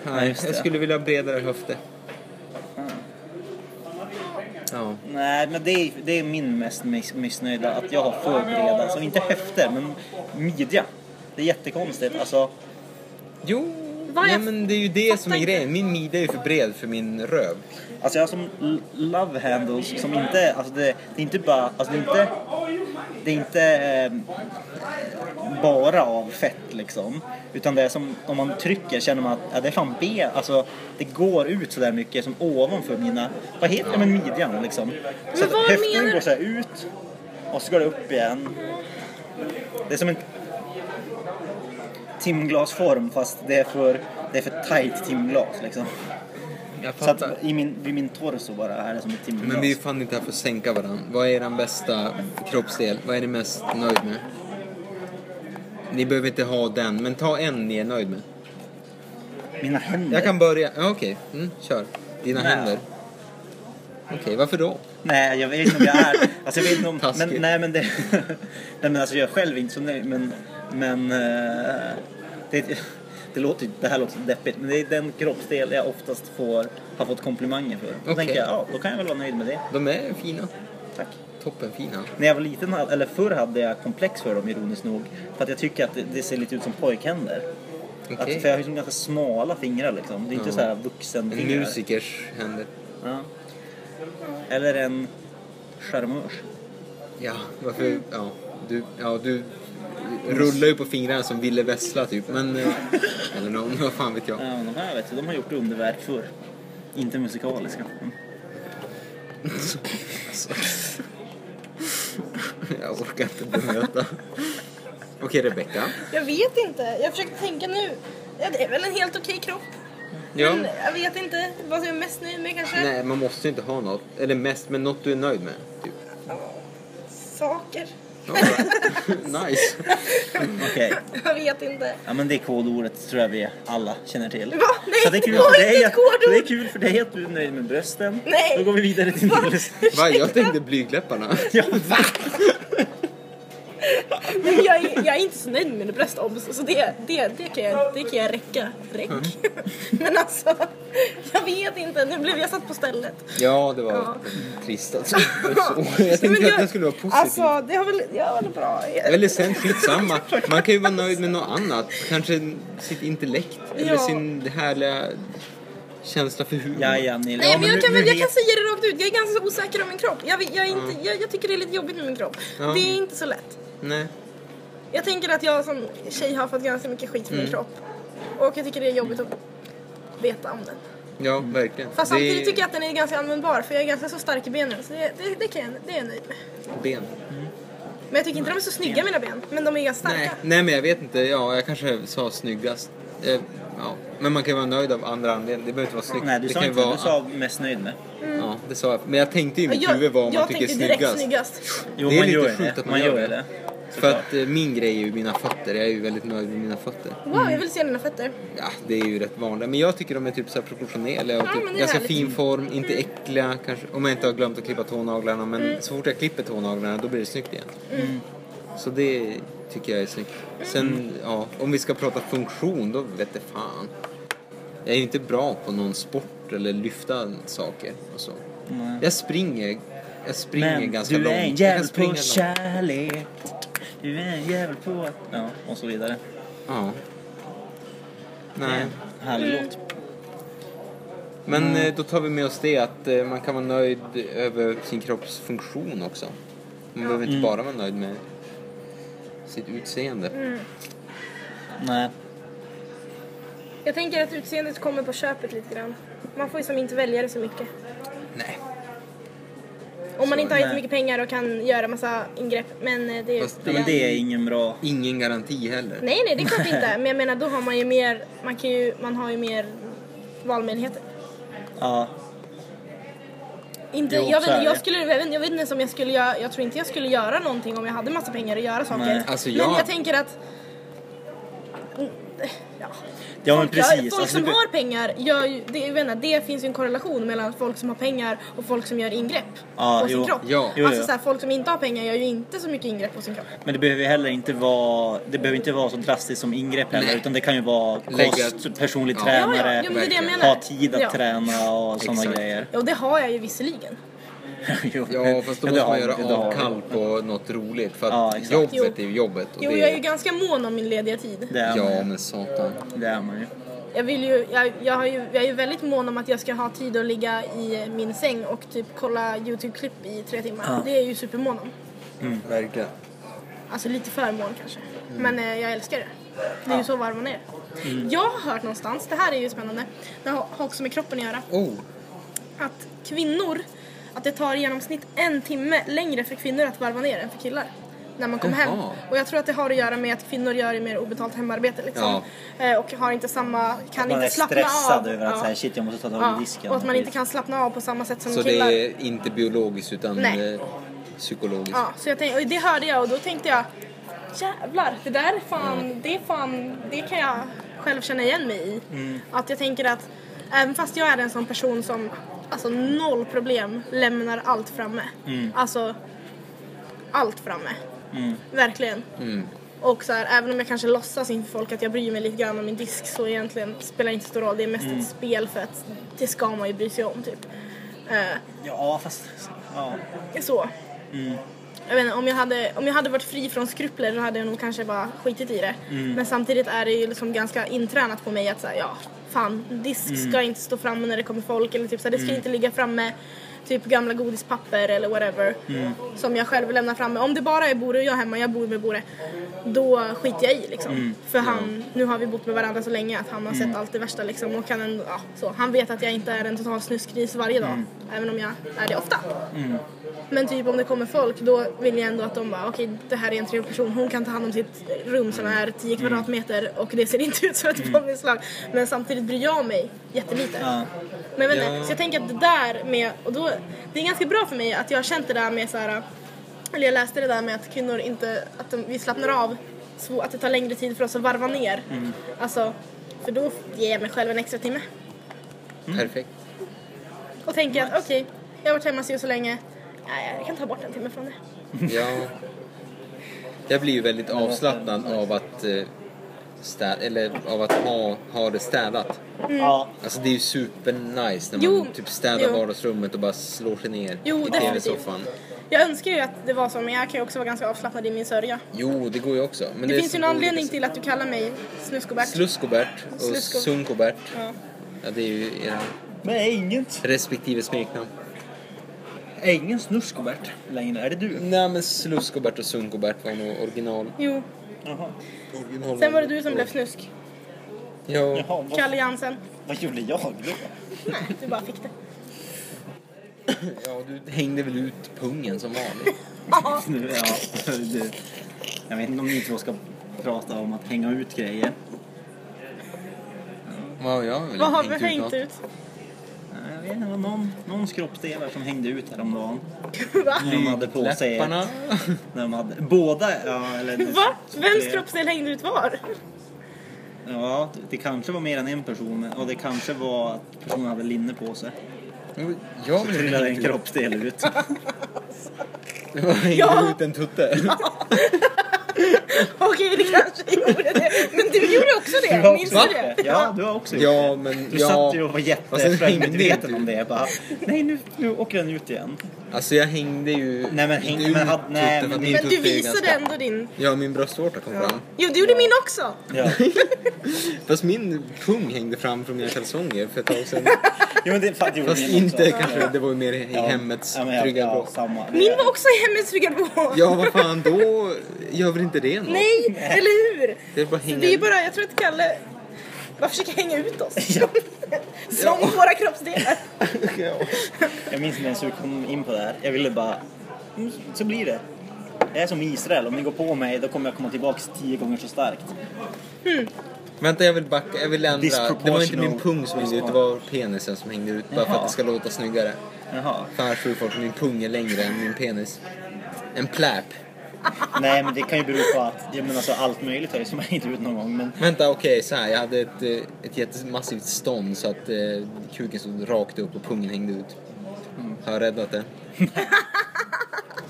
Nej, just jag det. skulle vilja ha bredare höfter. Ja. Nej, men det är, det är min mest miss, missnöjda. Att jag har för breda, alltså inte höfter, men midja. Det är jättekonstigt. Alltså, Jo, Vad ja, jag men det är ju det som är grejen. Min midja är ju för bred för min röv. alltså jag har som love handles som inte, alltså det, det är inte bara, alltså det är inte, det är inte eh, bara av fett liksom. Utan det är som, om man trycker känner man att ja, det är fan ben, alltså det går ut sådär mycket som ovanför mina, vad heter det med midjan liksom. Så Men att höften menar går du? så här ut och så går det upp igen. Det är som en timglasform fast det är för, det är för tight timglas liksom. Jag Så att fattar. i min, vid min torso bara är det som ett timglas. Men vi är fan inte här för att sänka varandra. Vad är er bästa kroppsdel? Vad är ni mest nöjd med? Ni behöver inte ha den, men ta en ni är nöjd med. Mina händer? Jag kan börja. Ja, okej. Mm, kör. Dina Nej. händer. Okej, varför då? Nej, jag vet inte om jag är... Alltså jag vet inte om... Men, Taskigt. nej men det... nej men alltså jag är själv inte så nöjd men... Men... eh, det, det, låter, det här låter deppigt men det är den kroppsdel jag oftast får, har fått komplimanger för. Då Okej. tänker jag, ja då kan jag väl vara nöjd med det. De är fina. Tack. Toppenfina. När jag var liten, eller förr hade jag komplex för dem ironiskt nog. För att jag tycker att det, det ser lite ut som pojkhänder. Okej. Att, för jag har ju ganska smala fingrar liksom. Det är inte Ja. så här En vuxenfingrar. musikers händer. Ja. Eller en charmörs. Ja, varför? Ja, du, ja, du rullar ju på fingrarna som Ville Vessla typ. Men... eh, Eller någon, vad fan vet jag. Ja, men de här vet du, de har gjort underverk förr. Inte musikaliska. Mm. Jag orkar inte bemöta. Okej, Rebecka. Jag vet inte. Jag försöker tänka nu. Ja, det är väl en helt okej kropp. Ja. Men jag vet inte vad jag är mest nöjd med kanske. Nej, man måste inte ha något. Eller mest, men något du är nöjd med. Typ. Saker. Nice. Okej. Jag vet inte. Ja men det kodordet tror jag vi alla känner till. Va? Nej, så det är kul det var för dig att, kodord. så det är kul för dig att du är nöjd med brösten. Nej. Då går vi vidare till? Nils. Va, jag tänkte blygdläpparna. Ja, va? Men jag är, jag är inte så nöjd med mina bröst obs, så det, det, det, kan jag, det kan jag räcka. Räck. Mm. Men alltså, jag vet inte. Nu blev jag satt på stället. Ja, det var Ja. trist att så. Jag tänkte Men att det skulle vara positivt. Alltså, det har väl, ja, väl bra. Eller sen skitsamma. Man kan ju vara nöjd med något annat. Kanske sitt intellekt. Eller Ja. sin härliga känsla för humor. Ja, ja. Nej ja, men jag kan, väl, jag kan säga det rakt ut, jag är ganska osäker om min kropp. Jag, jag, är inte, jag, jag tycker det är lite jobbigt med min kropp. Ja. Det är inte så lätt. Nej. Jag tänker att jag som tjej har fått ganska mycket skit för Mm. min kropp. Och jag tycker det är jobbigt att veta om den. Ja, verkligen. Fast Det är samtidigt tycker jag att den är ganska användbar för jag är ganska så stark i benen så det, det, det, kan jag, det är jag nöjd med. Ben. Men jag tycker inte de är så snygga mina ben, men de är ganska starka. Nej. Nej, men jag vet inte. Ja, jag kanske sa snyggast. Eh, ja. Men man kan ju vara nöjd av andra anledningar. Det behöver inte vara snyggt. Nej, du det sa kan ju inte vara... Du sa mest nöjd med. Ja, det sa jag. Men jag tänkte ju i mitt jag huvud vad man jag tycker är tänkte direkt snyggast. snyggast. Jo, Det är man lite gör sjukt det. att man man gör gör det. det. För att eh, min grej är ju mina fötter. Jag är ju väldigt nöjd med mina fötter. Wow, jag vill se dina fötter. Ja, det är ju rätt vanligt. Men jag tycker de är typ så här proportionerliga och Ja, typ men det är ganska härligt. fin form. Inte äckliga kanske. Om jag inte har glömt att klippa tånaglarna. Men så fort jag klipper tånaglarna då blir det snyggt igen. Mm. Så det tycker jag är snyggt. Sen, ja, om vi ska prata funktion då vet jag fan. Jag är ju inte bra på någon sport eller lyfta saker och så. Nej. Jag springer, jag springer Men ganska du långt. är en Jag kan jävel springa på långt. kärlek. Du är en jävel på... Ja, och så vidare. Ja. Nej. Härlig låt. Men Mm. eh, då tar vi med oss det att eh, man kan vara nöjd över sin kropps funktion också. Man behöver inte Mm. bara vara nöjd med sitt utseende. Mm. Nej. Jag tänker att utseendet kommer på köpet lite grann. Man får ju som inte välja det så mycket. Nej. Om man inte har nej. jättemycket pengar och kan göra massa ingrepp. Men eh, det är Fast Ja, men det är ingen bra... Ingen garanti heller. Nej, nej, det är klart inte. Men jag menar, då har man ju mer, man kan ju, man har ju mer valmöjligheter. Ja. Inte, Jo, jag, vet, det. jag, skulle, jag, vet, jag vet inte ens om jag skulle göra, jag tror inte jag skulle göra någonting om jag hade massa pengar att göra saker. Alltså, Men jag- jag tänker att. Ja men gör- precis. folk Alltså, som det- har pengar gör ju, det, jag vet inte, det finns ju en korrelation mellan folk som har pengar och folk som gör ingrepp Ja, på sin jo. kropp. Ja. Jo, alltså jo. Så här, folk som inte har pengar gör ju inte så mycket ingrepp på sin kropp. Men det behöver ju heller inte vara, det behöver inte vara så drastiskt som ingrepp heller Nej. utan det kan ju vara kost, personlig Ja. tränare, Ja, ja, menar. ha tid att ja. träna och sådana grejer. Ja, och det har jag ju visserligen. Jo, Ja, fast då måste man göra avkall på något roligt. För Ja, att exakt. jobbet Jo. är ju jobbet. Och Jo, det... jag är ju ganska mån om min lediga tid. Det är Ja, men satan. Det är man ju. Jag vill ju, jag, jag, har ju, jag är ju väldigt mån om att jag ska ha tid att ligga i min säng och typ kolla YouTube-klipp i tre timmar. Ja. Det är ju supermån om. Verkligen. Alltså lite för mån kanske. Men eh, jag älskar det. Det är ju så varv man är. Jag har hört någonstans, det här är ju spännande, det har också med kroppen att göra, Oh, att kvinnor, att det tar i genomsnitt en timme längre för kvinnor att varva ner än för killar. När man kommer hem. Och jag tror att det har att göra med att kvinnor gör mer obetalt hemarbete liksom. Eh, och har inte samma, kan Man inte är slappna stressad av. över att Ja. säga shit jag måste ta tag Ja, i disken. och att man inte kan slappna av på samma sätt som så killar. det är inte biologiskt utan Nej. eh, psykologiskt. Ja, så jag tänkte, och det hörde jag och då tänkte jag jävlar, det där är fan, det är fan, det kan jag själv känna igen mig i. Att jag tänker att även fast jag är en sån person som alltså noll problem lämnar allt framme. Alltså allt framme. Verkligen. Mm. Och så här, även om jag kanske låtsas inför folk att jag bryr mig lite grann om min disk så egentligen spelar det inte stor roll. Det är mest ett spel för att det ska man ju bry sig om typ. Eh, Ja fast, ja. så. Jag vet inte, om jag, hade, om jag hade varit fri från skrupler så hade jag nog kanske bara skitit i det. Men samtidigt är det ju liksom ganska intränat på mig att säga ja, fan, disk ska inte stå framme när det kommer folk eller typ så här, det ska inte ligga framme typ gamla godispapper eller whatever som jag själv lämnar framme. Om det bara är Bore och jag hemma, jag bor med Bore, då skiter jag i liksom. För han, nu har vi bott med varandra så länge att han har sett allt det värsta liksom och kan ändå, ja, så. Han vet att jag inte är en total snuskgris varje dag, även om jag är det ofta. Men typ om det kommer folk då vill jag ändå att de bara okej det här är en trevlig person, hon kan ta hand om sitt rum som är 10 kvadratmeter och det ser inte ut som ett bombnedslag. Men samtidigt bryr jag mig jättelite. Ja. Men inte, Ja. så jag tänker att det där med, och då, det är ganska bra för mig att jag har känt det där med så här, eller jag läste det där med att kvinnor inte, att de, vi slappnar av, så att det tar längre tid för oss att varva ner. Alltså, för då ger jag mig själv en extra timme. Perfekt. Och tänker att okej, jag har varit hemma så, så länge, nej, jag kan ta bort en timme från det. Ja. Jag blir ju väldigt avslappnad av att eh, städ, eller av att ha, ha det städat. Ja. Alltså det är ju supernice när Jo, man typ städar jo. vardagsrummet och bara slår sig ner Jo, i tv-soffan. Jag önskar ju att det var så, men jag kan ju också vara ganska avslappnad i min sörja. Jo, det går ju också. Men Det, är finns ju en anledning till att du kallar mig Snuskobert. Sluskobert och Slusko. Sunkobert. Ja. Ja, det är ju era Men är ingen, respektive smeknamn. är ingen snuskobert längre? Är det du? Nej men Sluskobert och Sunkobert var nog original. Jo, Jaha. sen var det du som blev snusk. Ja, Jaha, vad, Kalle Jansen. vad gjorde jag då? Nej, du bara fick det. ja, du hängde väl ut pungen som vanligt. Nu, ja, du, jag vet inte om ni två ska prata om att hänga ut grejer. Ja, jag har väl Vad har vi hängt hängt något. ut? Nej, Jag vet inte, det var någon, någon kroppsdelar som hängde ut häromdagen. Va? När de hade på sig... Läpparna. När de hade, båda, ja eller... Va? Vems kroppsdel hängde ut var? Ja, det kanske var mer än en person och det kanske var att personen hade linne på sig. Jag väl Trillade en ut. kroppsdel ut. Jag hängde Ja. ut en tutte. Okej, det kanske gjorde det. Men du gjorde också Du det, minns du det? Ja, du har också gjort Ja, men Du ja. satt ju och var hängde jättefröjmedveten du. om det. Bara, nej nu, nu åker den ut igen. Alltså jag hängde ju Nej, men häng- inte ut men hade- nej, för men Men du visade ganska- ändå din... Ja, min bröstvårta kom fram. Jo, du gjorde min också! Ja. Fast min pung hängde fram från mina kalsonger för ett tag sedan. Jo, men det, fan, det Fast min också. inte kanske, det var ju mer i hemmets ja, men jag- trygga ja, samma. Min var också i hemmets trygga vrå! Ja, vad fan, då gör väl inte det något? Nej, eller hur? Det är bara hänga det är ut. bara, jag tror att Kalle... Bara försöka hänga ut oss. Ja. Som våra kroppsdelar. Jag minns inte ens hur vi kom in på det här. Jag ville bara, mm, så blir det. Jag är som Israel, om ni går på mig då kommer jag komma tillbaks tio gånger så starkt. Vänta, jag vill backa, jag vill ändra. Det var inte min pung som hängde ut, det var penisen som hängde ut. Bara för att det ska låta snyggare. Jaha. För annars tror folk att min pung är längre än min penis. En pläp. Nej men det kan ju bero på att, jag menar så allt möjligt har ju som hängt ut någon gång men Vänta, okej, så här. Jag hade ett, eh, ett jättemassivt stånd så att eh, kuken stod rakt upp och pungen hängde ut. Har jag räddat det?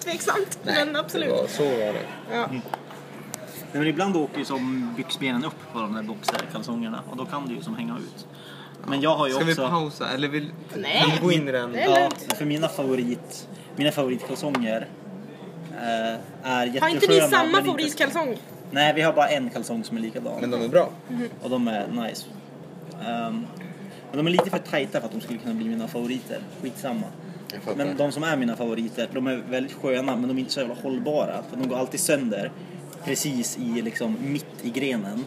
Tveksamt, men absolut. Det var, så var det. Ja. Nej, men ibland åker ju som byxbenen upp på de där boxerkalsongerna och då kan det ju som hänga ut. Men jag har ju Ska vi också... pausa? Eller vill... Nej. Kan vi gå in i den? Ja, för mina favorit, mina favoritkalsonger är jättesköna. Har inte ni samma favoritkalsong? Nej, vi har bara en kalsong som är likadan. Men de är bra. Och de är nice. Ehm, men de är lite för tajta för att de skulle kunna bli mina favoriter. Skitsamma. Men de som är mina favoriter, de är väldigt sköna men de är inte så jävla hållbara. För de går alltid sönder precis i liksom mitt i grenen.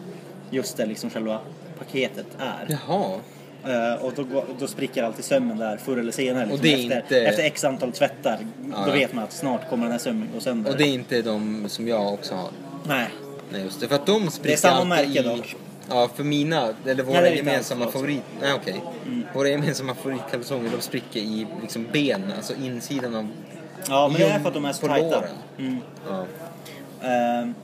Just där liksom själva paketet är. Jaha. Eh, och då, då spricker alltid sömmen där förr eller senare. Liksom. Och det är efter, inte- efter x antal tvättar. Ja, då vet man att snart kommer den här sömmen gå sönder. Och det är inte de som jag också har. Nej. Nej just det, för att de spricker samma alltid märke i... dock. Ja, för mina, eller våra det är gemensamma alls, favorit... Nej okej. Mm. Våra gemensamma favoritkalsonger, de spricker i liksom ben, alltså insidan av... Ja, men det är för att de är så tajta. Mm. Ja. Ehm,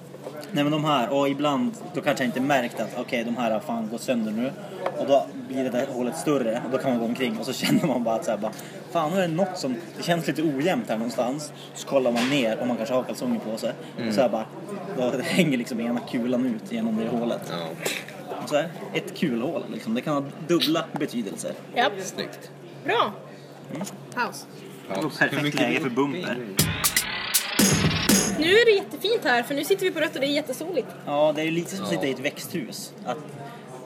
nej men de här, och ibland då kanske jag inte märkt att okej de här har fan gått sönder nu. Och då blir det där hålet större och då kan man gå omkring och så känner man bara att så här, bara, fan nu är det något som, det känns lite ojämnt här någonstans. Så kollar man ner och man kanske har kalsonger på sig. Och så här bara, då hänger liksom ena kulan ut genom det hålet. ja. Och så här, ett kulhål liksom, det kan ha dubbla betydelser. Japp. Snyggt. Bra. Paus. Ja. Och perfekt läge för bumper. Nu är det jättefint här för nu sitter vi på rött och det är jättesoligt. Ja, det är ju lite som att sitta i ett växthus. Att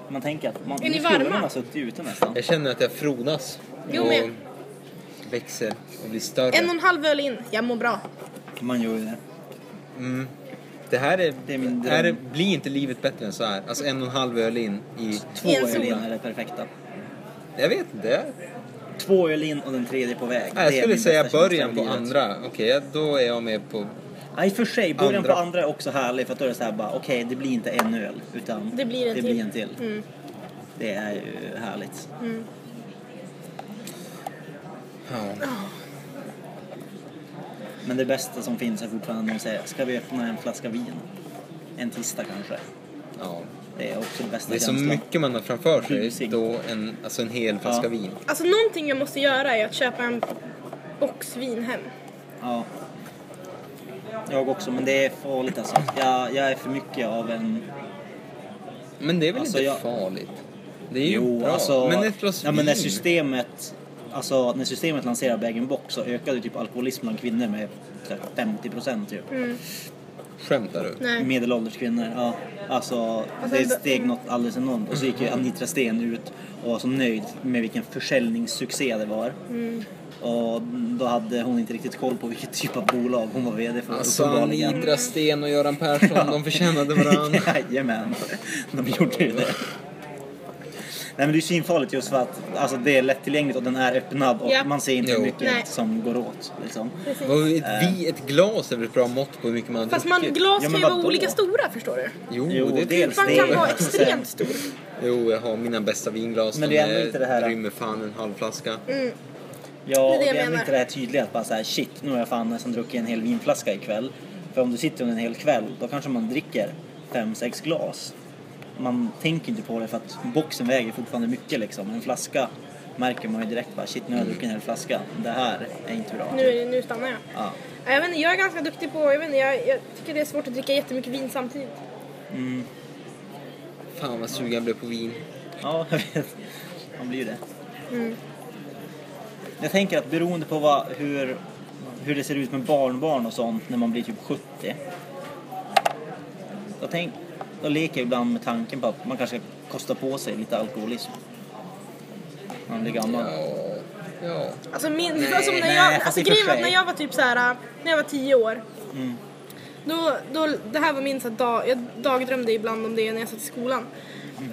man tänker att man, Är ni varma? man ha suttit ute nästan. Jag känner att jag frodas. Jo, och med. växer och blir större. En och en halv öl in. Jag mår bra. Man gör ju det. Mm. Det här, är, Det är min här är, blir inte livet bättre än så här. Alltså en och en halv öl in i... Två öl in är det perfekta. Jag vet inte. Två öl in och den tredje på väg. Nej, jag Det skulle säga början på andra. Okej, ja, då är jag med på... Ja, i och för sig. Början Andra. på andra är också härlig för att då är det så här bara okej, det blir inte en öl utan Det blir en det till. blir en till. Mm. Det är ju härligt. Mm. Ja. Men det bästa som finns är fortfarande när de säger ska vi öppna en flaska vin? En tisdag kanske. ja. Det är också det bästa Det är så känslan. mycket man har framför sig. Då en, alltså en hel flaska Ja. vin. Alltså någonting jag måste göra är att köpa en box vin hem. Ja. Jag också, men det är farligt alltså. Jag, jag är för mycket av en... Men det är väl Alltså, inte jag- farligt? Det är ju Jo, bra. alltså... Men ett glas ja, men när systemet... Alltså när systemet lanserade bag-in-box så ökade typ alkoholism bland kvinnor med så här 50 procent typ. Skämtar du? Nej. Medelålders kvinnor, ja. Alltså, Alltså, det det- steg något alldeles enormt. Och så gick ju Anitra Sten ut och var så nöjd med vilken försäljningssuccé det var. Mm. Och då hade hon inte riktigt koll på vilket typ av bolag hon var VD för. Alltså. Anitra Sten och Göran Persson, de förtjänade varandra. Jajamän, de gjorde ju det. Nej men det är svinfarligt just för att alltså, det är lättillgängligt och den är öppnad och Ja. man ser inte hur mycket Nej. som går åt. Liksom. Ett, vi, ett glas är väl ett bra mått på hur mycket man har Fast man, glas Ja, kan ju vara olika stora förstår du. Jo, Jo, det dels det. kan vara extremt stor. Jo, jag har mina bästa vinglas. Men De det är ändå inte det här- rymmer fan en halv flaska. Ja, Det är det jag det är ändå menar. inte det här tydliga att bara såhär shit, nu har jag fan nästan druckit en hel vinflaska ikväll. För om du sitter under en hel kväll, då kanske man dricker fem sex glas. Man tänker inte på det för att boxen väger fortfarande mycket liksom. En flaska märker man ju direkt bara shit, nu har jag druckit en hel flaska. Det här är inte bra. Nu, är det- nu stannar jag. Ja. Jag, vet inte, jag är ganska duktig på, jag vet inte, jag, jag tycker det är svårt att dricka jättemycket vin samtidigt. Mm. Fan vad sugen jag blev på vin. Ja, jag vet. Man blir ju det. Mm. Jag tänker att beroende på vad, hur, hur det ser ut med barnbarn och sånt när man blir typ 70. Då, tänk, då leker jag ibland med tanken på att man kanske ska kosta på sig lite alkoholism. När man blir gammal. Ja. Ja. Alltså, min, Nej, alltså, när nej, jag, fast alltså grejen att när jag var typ så här, när jag var tio år. Mm. Då, då, det här var min så här, dag, jag dagdrömde ibland om det när jag satt i skolan.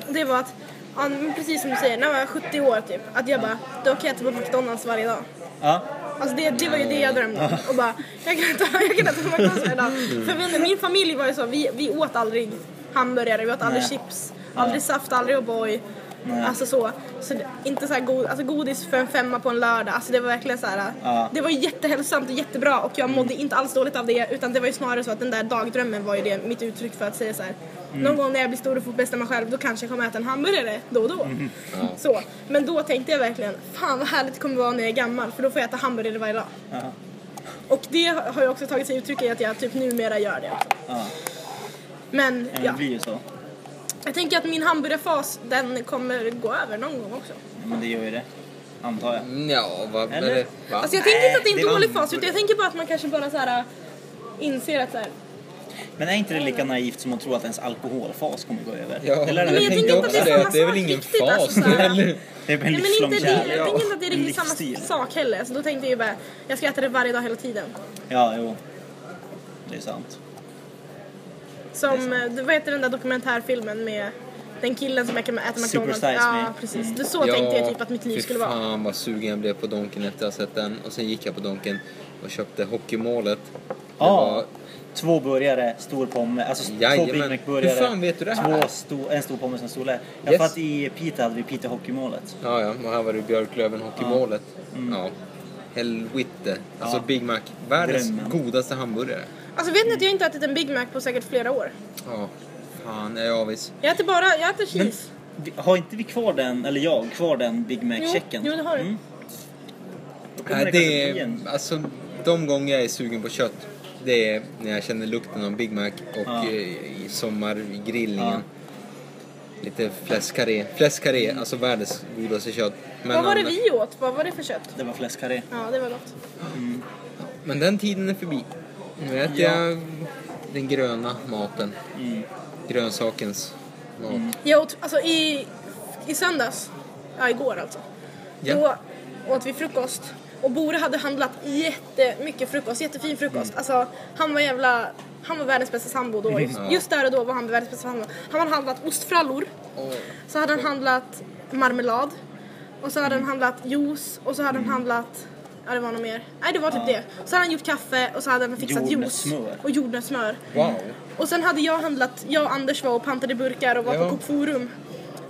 Det var att, ja, men precis som du säger, när jag var 70 år typ, att jag bara, då kan jag äta på McDonalds varje dag. Ja. Alltså det, det var ju det jag drömde om. Och bara, jag kan äta, jag kan äta på McDonalds varje dag. För vet ni, min familj var ju så, vi, vi åt aldrig hamburgare, vi åt aldrig Nej. chips, aldrig saft, aldrig O'boy. Nej. Alltså så. så det, inte så här god, alltså godis för en femma på en lördag. Alltså det var verkligen så här. Ja. Det var jättehälsosamt och jättebra och jag mådde inte alls dåligt av det utan det var ju snarare så att den där dagdrömmen var ju det mitt uttryck för att säga så här. Någon gång när jag blir stor och får bestämma själv då kanske jag kommer äta en hamburgare då och då. Så. Men då tänkte jag verkligen, fan vad härligt det kommer vara när jag är gammal för då får jag äta hamburgare varje dag. Ja. Och det har ju också tagit sig uttryck i att jag typ numera gör det också. Ja. Men Ja, ja, det blir ju så. Jag tänker att min hamburgarfas den kommer gå över någon gång också. Ja, Men det gör ju det. Antar jag. Mm, Ja, vad Eller? det? Va? Alltså jag tänker inte att det är en det dålig fas utan jag tänker bara att man kanske bara så här äh, inser att så här, Men är inte det lika naivt som att tro att ens alkoholfas kommer gå över? Ja, Eller men det, jag jag tänker inte att det är det, samma att det är väl sak ingen riktigt, fas. alltså, så här. eller? det är väl en det, livslång jag tänker inte att det är riktigt samma sak heller. Så då tänkte jag ju bara, jag ska äta det varje dag hela tiden. Ja, jo. Det är sant. Som, eh, vad heter den där dokumentärfilmen med den killen som äter äter Super McDonalds? Size. Ja precis, det så tänkte jag typ att mitt liv skulle vara. fan vad sugen jag blev på Donken efter att ha sett den. Och sen gick jag på Donken och köpte Hockeymålet. Det Ja. var, Två burgare, stor pommes, alltså två Jajamän. Big Mac-burgare. Hur fan vet du det här? Två sto, en stor pommes och en stor lä. Ja, Yes. att i Piteå hade vi Piteå Hockeymålet. ja, ja, och här var det Björklöven Hockeymålet. Ja. Helvete. Alltså Ja. Big Mac. Världens Drömmen. godaste hamburgare. Alltså vet ni att jag inte ätit en Big Mac på säkert flera år? Ja. Fan, jag är avis. Jag äter bara, jag äter cheese. Men vi- har inte vi kvar den, eller jag, kvar den Big Mac-checken? Jo, jo, det har du. Då kommer Nej, kanske det bli är, en- alltså de gånger jag är sugen på kött, det är när jag känner lukten av Big Mac och Ja. eh, i sommargrillningen. Ja. Lite fläskkarré. Fläskkaré, alltså världens godaste kött. Men, Vad var det vi åt? Vad var det för kött? Det var fläskkarré. Ja, det var gott. men den tiden är förbi. Nu äter Ja. jag den gröna maten. Mm. Grönsakens mat. Jag åt, alltså i, i söndags, ja igår alltså. Ja. Då åt vi frukost och Bore hade handlat jättemycket frukost, jättefin frukost. Mm. Alltså han var jävla, han var världens bästa sambo då. Just, Ja. just där och då var han världens bästa sambo. Han hade handlat ostfrallor, Åh. så hade han handlat marmelad och så hade Mm. han handlat juice och så hade han handlat Ja det var något mer. Nej det var typ det. Så hade han gjort kaffe och så hade han fixat juice. Och jordnötssmör. Wow. Och sen hade jag handlat, jag och Anders var och pantade burkar och var Ja. på Coop Forum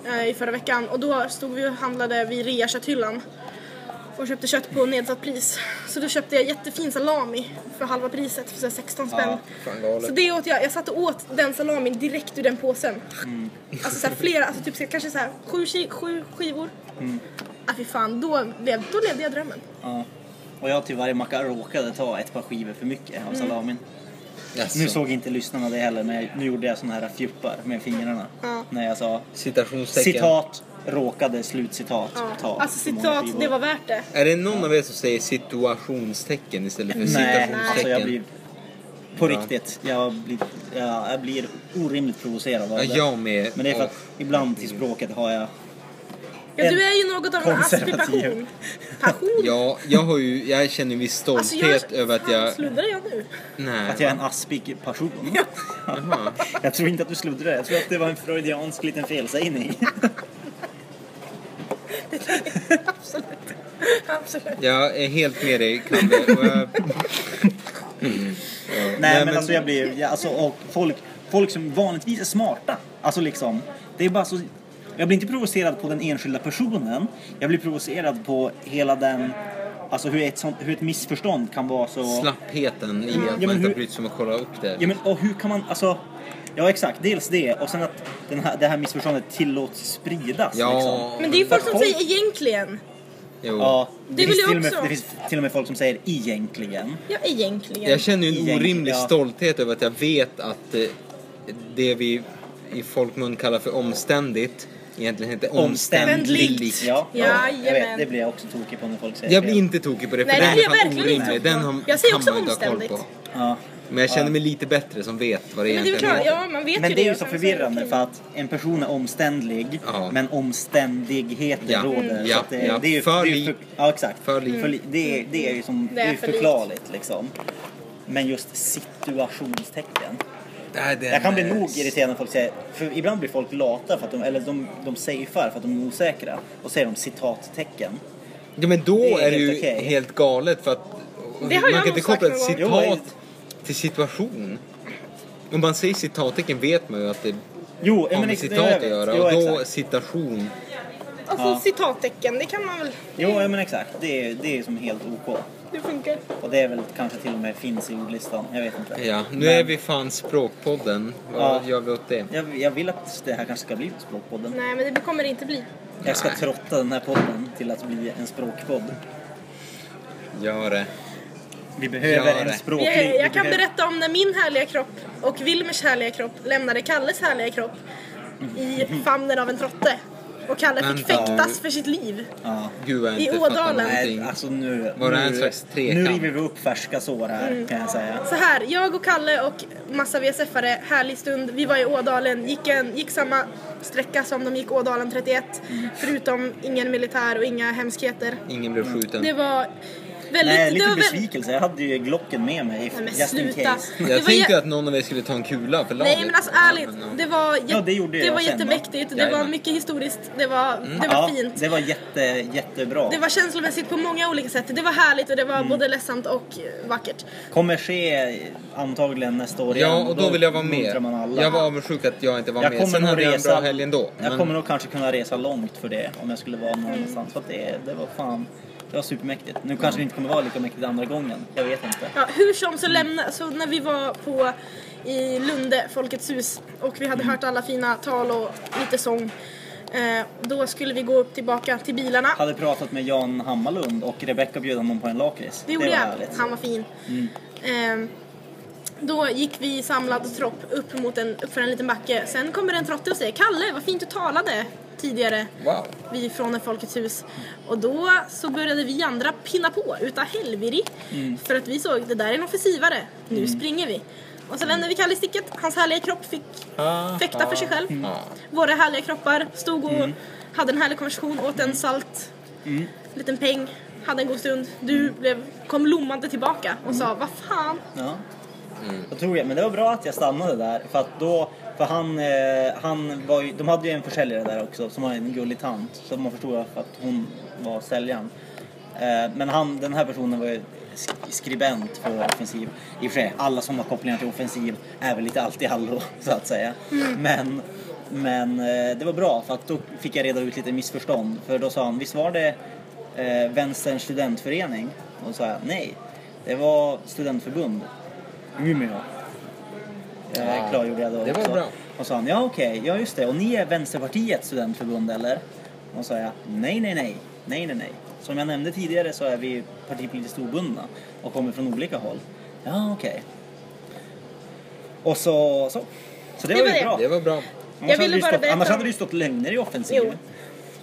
eh, i förra veckan och då stod vi och handlade vid reakötthyllan och köpte kött på nedsatt pris. Så då köpte jag jättefin salami för halva priset för så här 16 spänn. Galet. Så det åt jag, jag satt och åt den salamin direkt ur den påsen. Alltså så här flera, alltså typ kanske så här sju, sju skivor. Mm. Ah, fy fan, då, lev, då levde jag drömmen. Ja. Och jag till varje macka råkade ta ett par skivor för mycket Mm. av salamin. Jaså. Nu såg inte lyssnarna det heller, men nu gjorde jag såna här fjuppar med fingrarna. Ja. När jag sa Citationstecken. citat, råkade, slutcitat, Ja. ta. Alltså många citat, skivor. det var värt det. Är det någon av er som säger situationstecken istället för Nej, citationstecken? alltså jag blir... På Ja. riktigt, jag blir, jag, jag blir orimligt provocerad av Ja, det. jag med. Men det är för att ibland till språket har jag... Ja, du är ju något av en aspipation. Passion. Ja, jag har ju, jag känner viss stolthet Alltså jag, över att fan, jag... sluddrar jag nu? Nej. Att jag är en aspig person. Jaha. Jag tror inte att du sluddrar. Jag tror att det var en freudiansk liten felsägning. Absolut. Absolut. Jag är helt med dig, Kalle. Jag... Mm. Ja. Nej, men, alltså jag blir... Jag, alltså, och folk, folk som vanligtvis är smarta. Alltså liksom... Det är bara så... Jag blir inte provocerad på den enskilda personen. Jag blir provocerad på hela den... Alltså hur ett, sånt, hur ett missförstånd kan vara så... Slappheten i att Ja, man inte har brytt sig om att kolla upp det. Ja men och hur kan man, alltså... Ja exakt, dels det och sen att den här, det här missförståndet tillåts spridas. Ja, liksom. Men det är ju folk som Folk- säger egentligen. Jo. Ja, Det det, vill finns jag till och med, också. det finns till och med folk som säger egentligen. Ja, egentligen. Jag känner ju en Egentligen, orimlig ja. stolthet över att jag vet att eh, det vi i folkmun kallar för omständigt egentligen heter Omständligt. omständligt. Ja, ja jag vet, det blir jag också tokig på när folk säger Jag blir inte tokig på det, för Nej, det den är jag fan verkligen inte orimlig. tokig Den har, Jag säger också man inte ha koll på. omständigt. Ja. Men jag känner mig lite bättre som vet vad det Men det är egentligen klart, ja man vet Men ju det är ju så förvirrande är det för att en person är omständlig Ja. men omständigheter Ja. råder. Mm. Så Ja, att det, ja. det är ju För det är ju li- för, Ja exakt. för li- För li- det, är, det är ju som, Det det är är för likt. förklarligt liksom. Men just situationstecken. Nej, den Jag kan bli är- nog irriterad när folk säger, för ibland blir folk lata för att de, eller de, de safear för att de är osäkra. Och säger de citattecken. Ja men då Det är är det ju helt okej. helt galet för att Det man kan inte koppla ett citat till situation. Om man säger citattecken vet man ju att det Jo, har men med citat att göra Jo, och då exakt. citation. Alltså Ja. citattecken, det kan man väl... Jo, ja, men exakt. Det är, det är som helt OK. Det funkar. Och det är väl kanske till och med finns i ordlistan. Jag vet inte. Ja, nu Men är vi fan språkpodden. Vad Ja. gör vi åt det? Jag, jag vill att det här kanske ska bli Språkpodden. Nej, men det kommer det inte bli. Jag ska Nej. trotta den här podden till att bli en språkpodd. Gör det. Vi behöver Gör en språklig... Jag, vi jag kan behöver- berätta om när min härliga kropp och Wilmers härliga kropp lämnade Kalles härliga kropp i famnen av en trotte. Och Kalle fick fäktas för sitt liv. Ja. Gud jag I inte Ådalen. Nej, alltså nu... Var det nu, en slags Nu river vi upp färska sår här, Mm. kan jag säga. Så här, jag och Kalle och massa VSF-are, härlig stund. Vi var i Ådalen, gick, en, gick samma sträcka som de gick Ådalen 31. Mm. Förutom ingen militär och inga hemskheter. Ingen blev skjuten. Det var väldigt... Nej, det lite var väl- besvikelse. Jag hade ju Glocken med mig, Nej, men just in sluta. case. Det Jag var tänkte jä- att någon av er skulle ta en kula för laget. Nej men alltså ärligt, Ja, ja. det var, jä- Ja, det gjorde jag var sen, va? jättemäktigt, det var mycket historiskt, det var, det var Ja, fint. det var jätte, jättebra. Det var känslomässigt på många olika sätt. Det var härligt och det Mm. var både ledsamt och vackert. Kommer ske antagligen nästa år Ja, igen. och då vill jag vara med. Man alla. Jag var avundsjuk att jag inte var Jag med. kommer Sen hade jag en bra helg ändå. Jag kommer nog kanske kunna resa långt för det om jag skulle vara någon Mm. annanstans. För att det, det var fan, det var supermäktigt. Nu kanske det inte kommer vara lika mäktigt andra gången. Jag vet inte. Ja, hur som så lämna, så när vi var på i Lunde, Folkets hus och vi Mm. hade hört alla fina tal och lite sång. Eh, då skulle vi gå upp tillbaka till bilarna. Hade pratat med Jan Hammarlund och Rebecca bjöd honom på en lakrits. Det gjorde var jag. härligt. Han var fin. Ehm, då gick vi samlad tropp upp, mot en, upp för en liten backe. Sen kommer en trotte och säger Kalle, vad fint du talade tidigare. Wow. Vi från ett Folkets hus. Och då så började vi andra pinna på utav helviri. För att vi såg, det där är en offensivare. Nu springer vi. Och så lämnade vi Kalle i sticket. Hans härliga kropp fick Ah, fäkta för sig själv. Våra härliga kroppar stod och hade en härlig konversation, åt en salt liten peng, hade en god stund. Du blev, kom lommande tillbaka och sa vad fan. Ja. Jag tror jag, men det var bra att jag stannade där för att då, för han, eh, han var ju, de hade ju en försäljare där också som var en gullig tant så man förstod att hon var säljaren. Eh, men han, den här personen var ju sk- skribent för offensiv. I och för sig, alla som har kopplingar till offensiv är väl lite allt i allo så att säga. Men, men eh, det var bra för att då fick jag reda ut lite missförstånd. För då sa han, visst var det eh, Vänsterns studentförening? Och då sa jag, nej. Det var studentförbund. Umeå. Eh, Ja, klargjorde jag då det var också. bra. Och sa han, ja okej, ja just det. Och ni är Vänsterpartiets studentförbund eller? Och då sa jag, nej nej nej. Nej nej nej. Som jag nämnde tidigare så är vi partipolitiskt obundna och kommer från olika håll. Ja okej. Och så, så. Så det, Det var var ju det. bra. Det var bra. Annars, Jag hade, ville det bara stått, berätta annars hade det ju stått lögner i offensiv. Jo.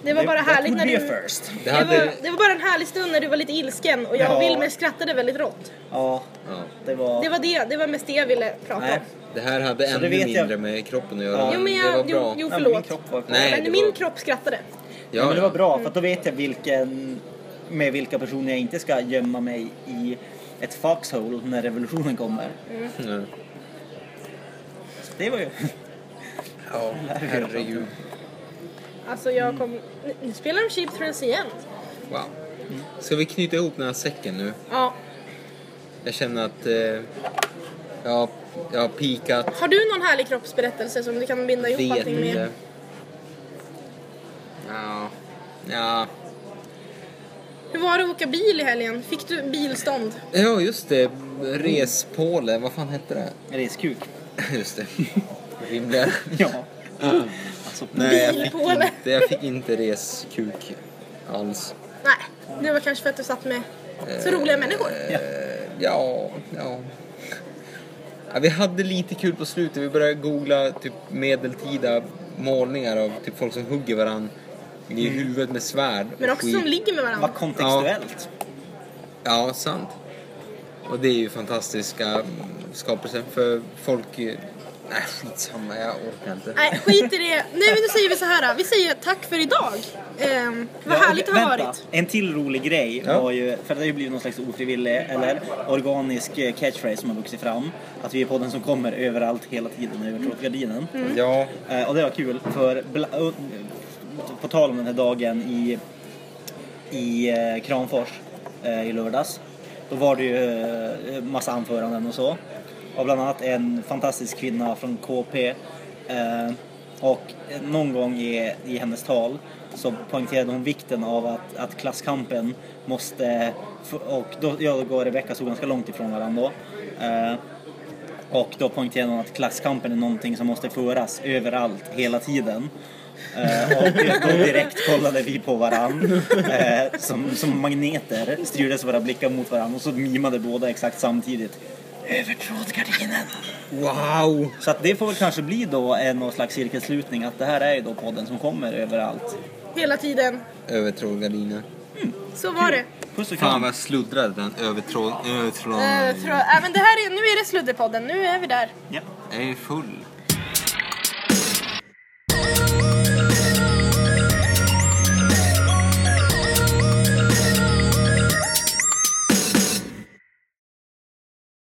Det var bara härligt när du... first. Det Det hade... var, det var bara en härlig stund när du var lite ilsken och jag och. Wilmer skrattade väldigt rått. Ja, Ja. det var... Det var det, det var mest det jag ville prata Nej. om. Det här hade ännu vet jag. mindre med kroppen att göra. Ja. Jo men det var jag, bra. jo, jo Ja, men min förlåt. kropp var. Nej, men det min var- kropp skrattade. Ja, men det var bra för att då vet jag vilken, med vilka personer jag inte ska gömma mig i ett foxhole när revolutionen kommer. Ja. Det var ju... Ja, herregud. Alltså jag kom... Nu- spelar de Cheap Thrills igen. Wow. Ska vi knyta ihop den här säcken nu? Ja. Jag känner att eh, jag, jag har pikat. Har du någon härlig kroppsberättelse som du kan binda ihop Vet allting med? inte. Ja. Ja. Hur var det att åka bil i helgen? Fick du bilstånd? ja, just det. Respåle. Vad fan hette det? Reskuk. Just det. Rimligare. Ja. Alltså, Nej, jag fick, Bilpåle. inte, jag fick inte reskuk alls. Nej, det var kanske för att du satt med så roliga människor. ja. Ja, ja. ja. Vi hade lite kul på slutet. Vi började googla typ medeltida målningar av typ folk som hugger varandra i huvudet med svärd. Men också skit. som ligger med varandra. Vad kontextuellt. Ja, sant. Och det är ju fantastiska mm, skapelser för folk eh, Nej, skitsamma. Jag orkar inte. Nej, skit i det. Nej, men nu säger vi så här. Vi säger tack för idag. Ehm, vad Ja, härligt det har vänta. varit. En till rolig grej Ja. var ju, för det har ju blivit någon slags ofrivillig eller organisk eh, catchphrase som har vuxit fram. Att vi är podden som kommer överallt hela tiden över trådgardinen. Ja, Eh, och det var kul för bla, uh, på tal om den här dagen i, i eh, Kramfors eh, i lördags. Då var det ju massa anföranden och så av bland annat en fantastisk kvinna från KP. Eh, och någon gång i, i hennes tal så poängterade hon vikten av att, att klasskampen måste... Och då, jag och Rebecka stod ganska långt ifrån varandra då. Eh, och då poängterade hon att klasskampen är någonting som måste föras överallt, hela tiden. Eh, och då direkt kollade vi på varann eh, som, som magneter, styrdes våra blickar mot varandra och så mimade båda exakt samtidigt. Över trådgardinen! wow! Så att det får väl kanske bli då en någon slags cirkelslutning att det här är ju då podden som kommer överallt. Hela tiden. Över trådgardinen. Så var det. Puss och Fan kram! vad jag sluddrade den över tråd... Över tråd... Uh, tror, äh, men det här är, nu är det Sludderpodden. Nu är vi där. Ja. Jag är full.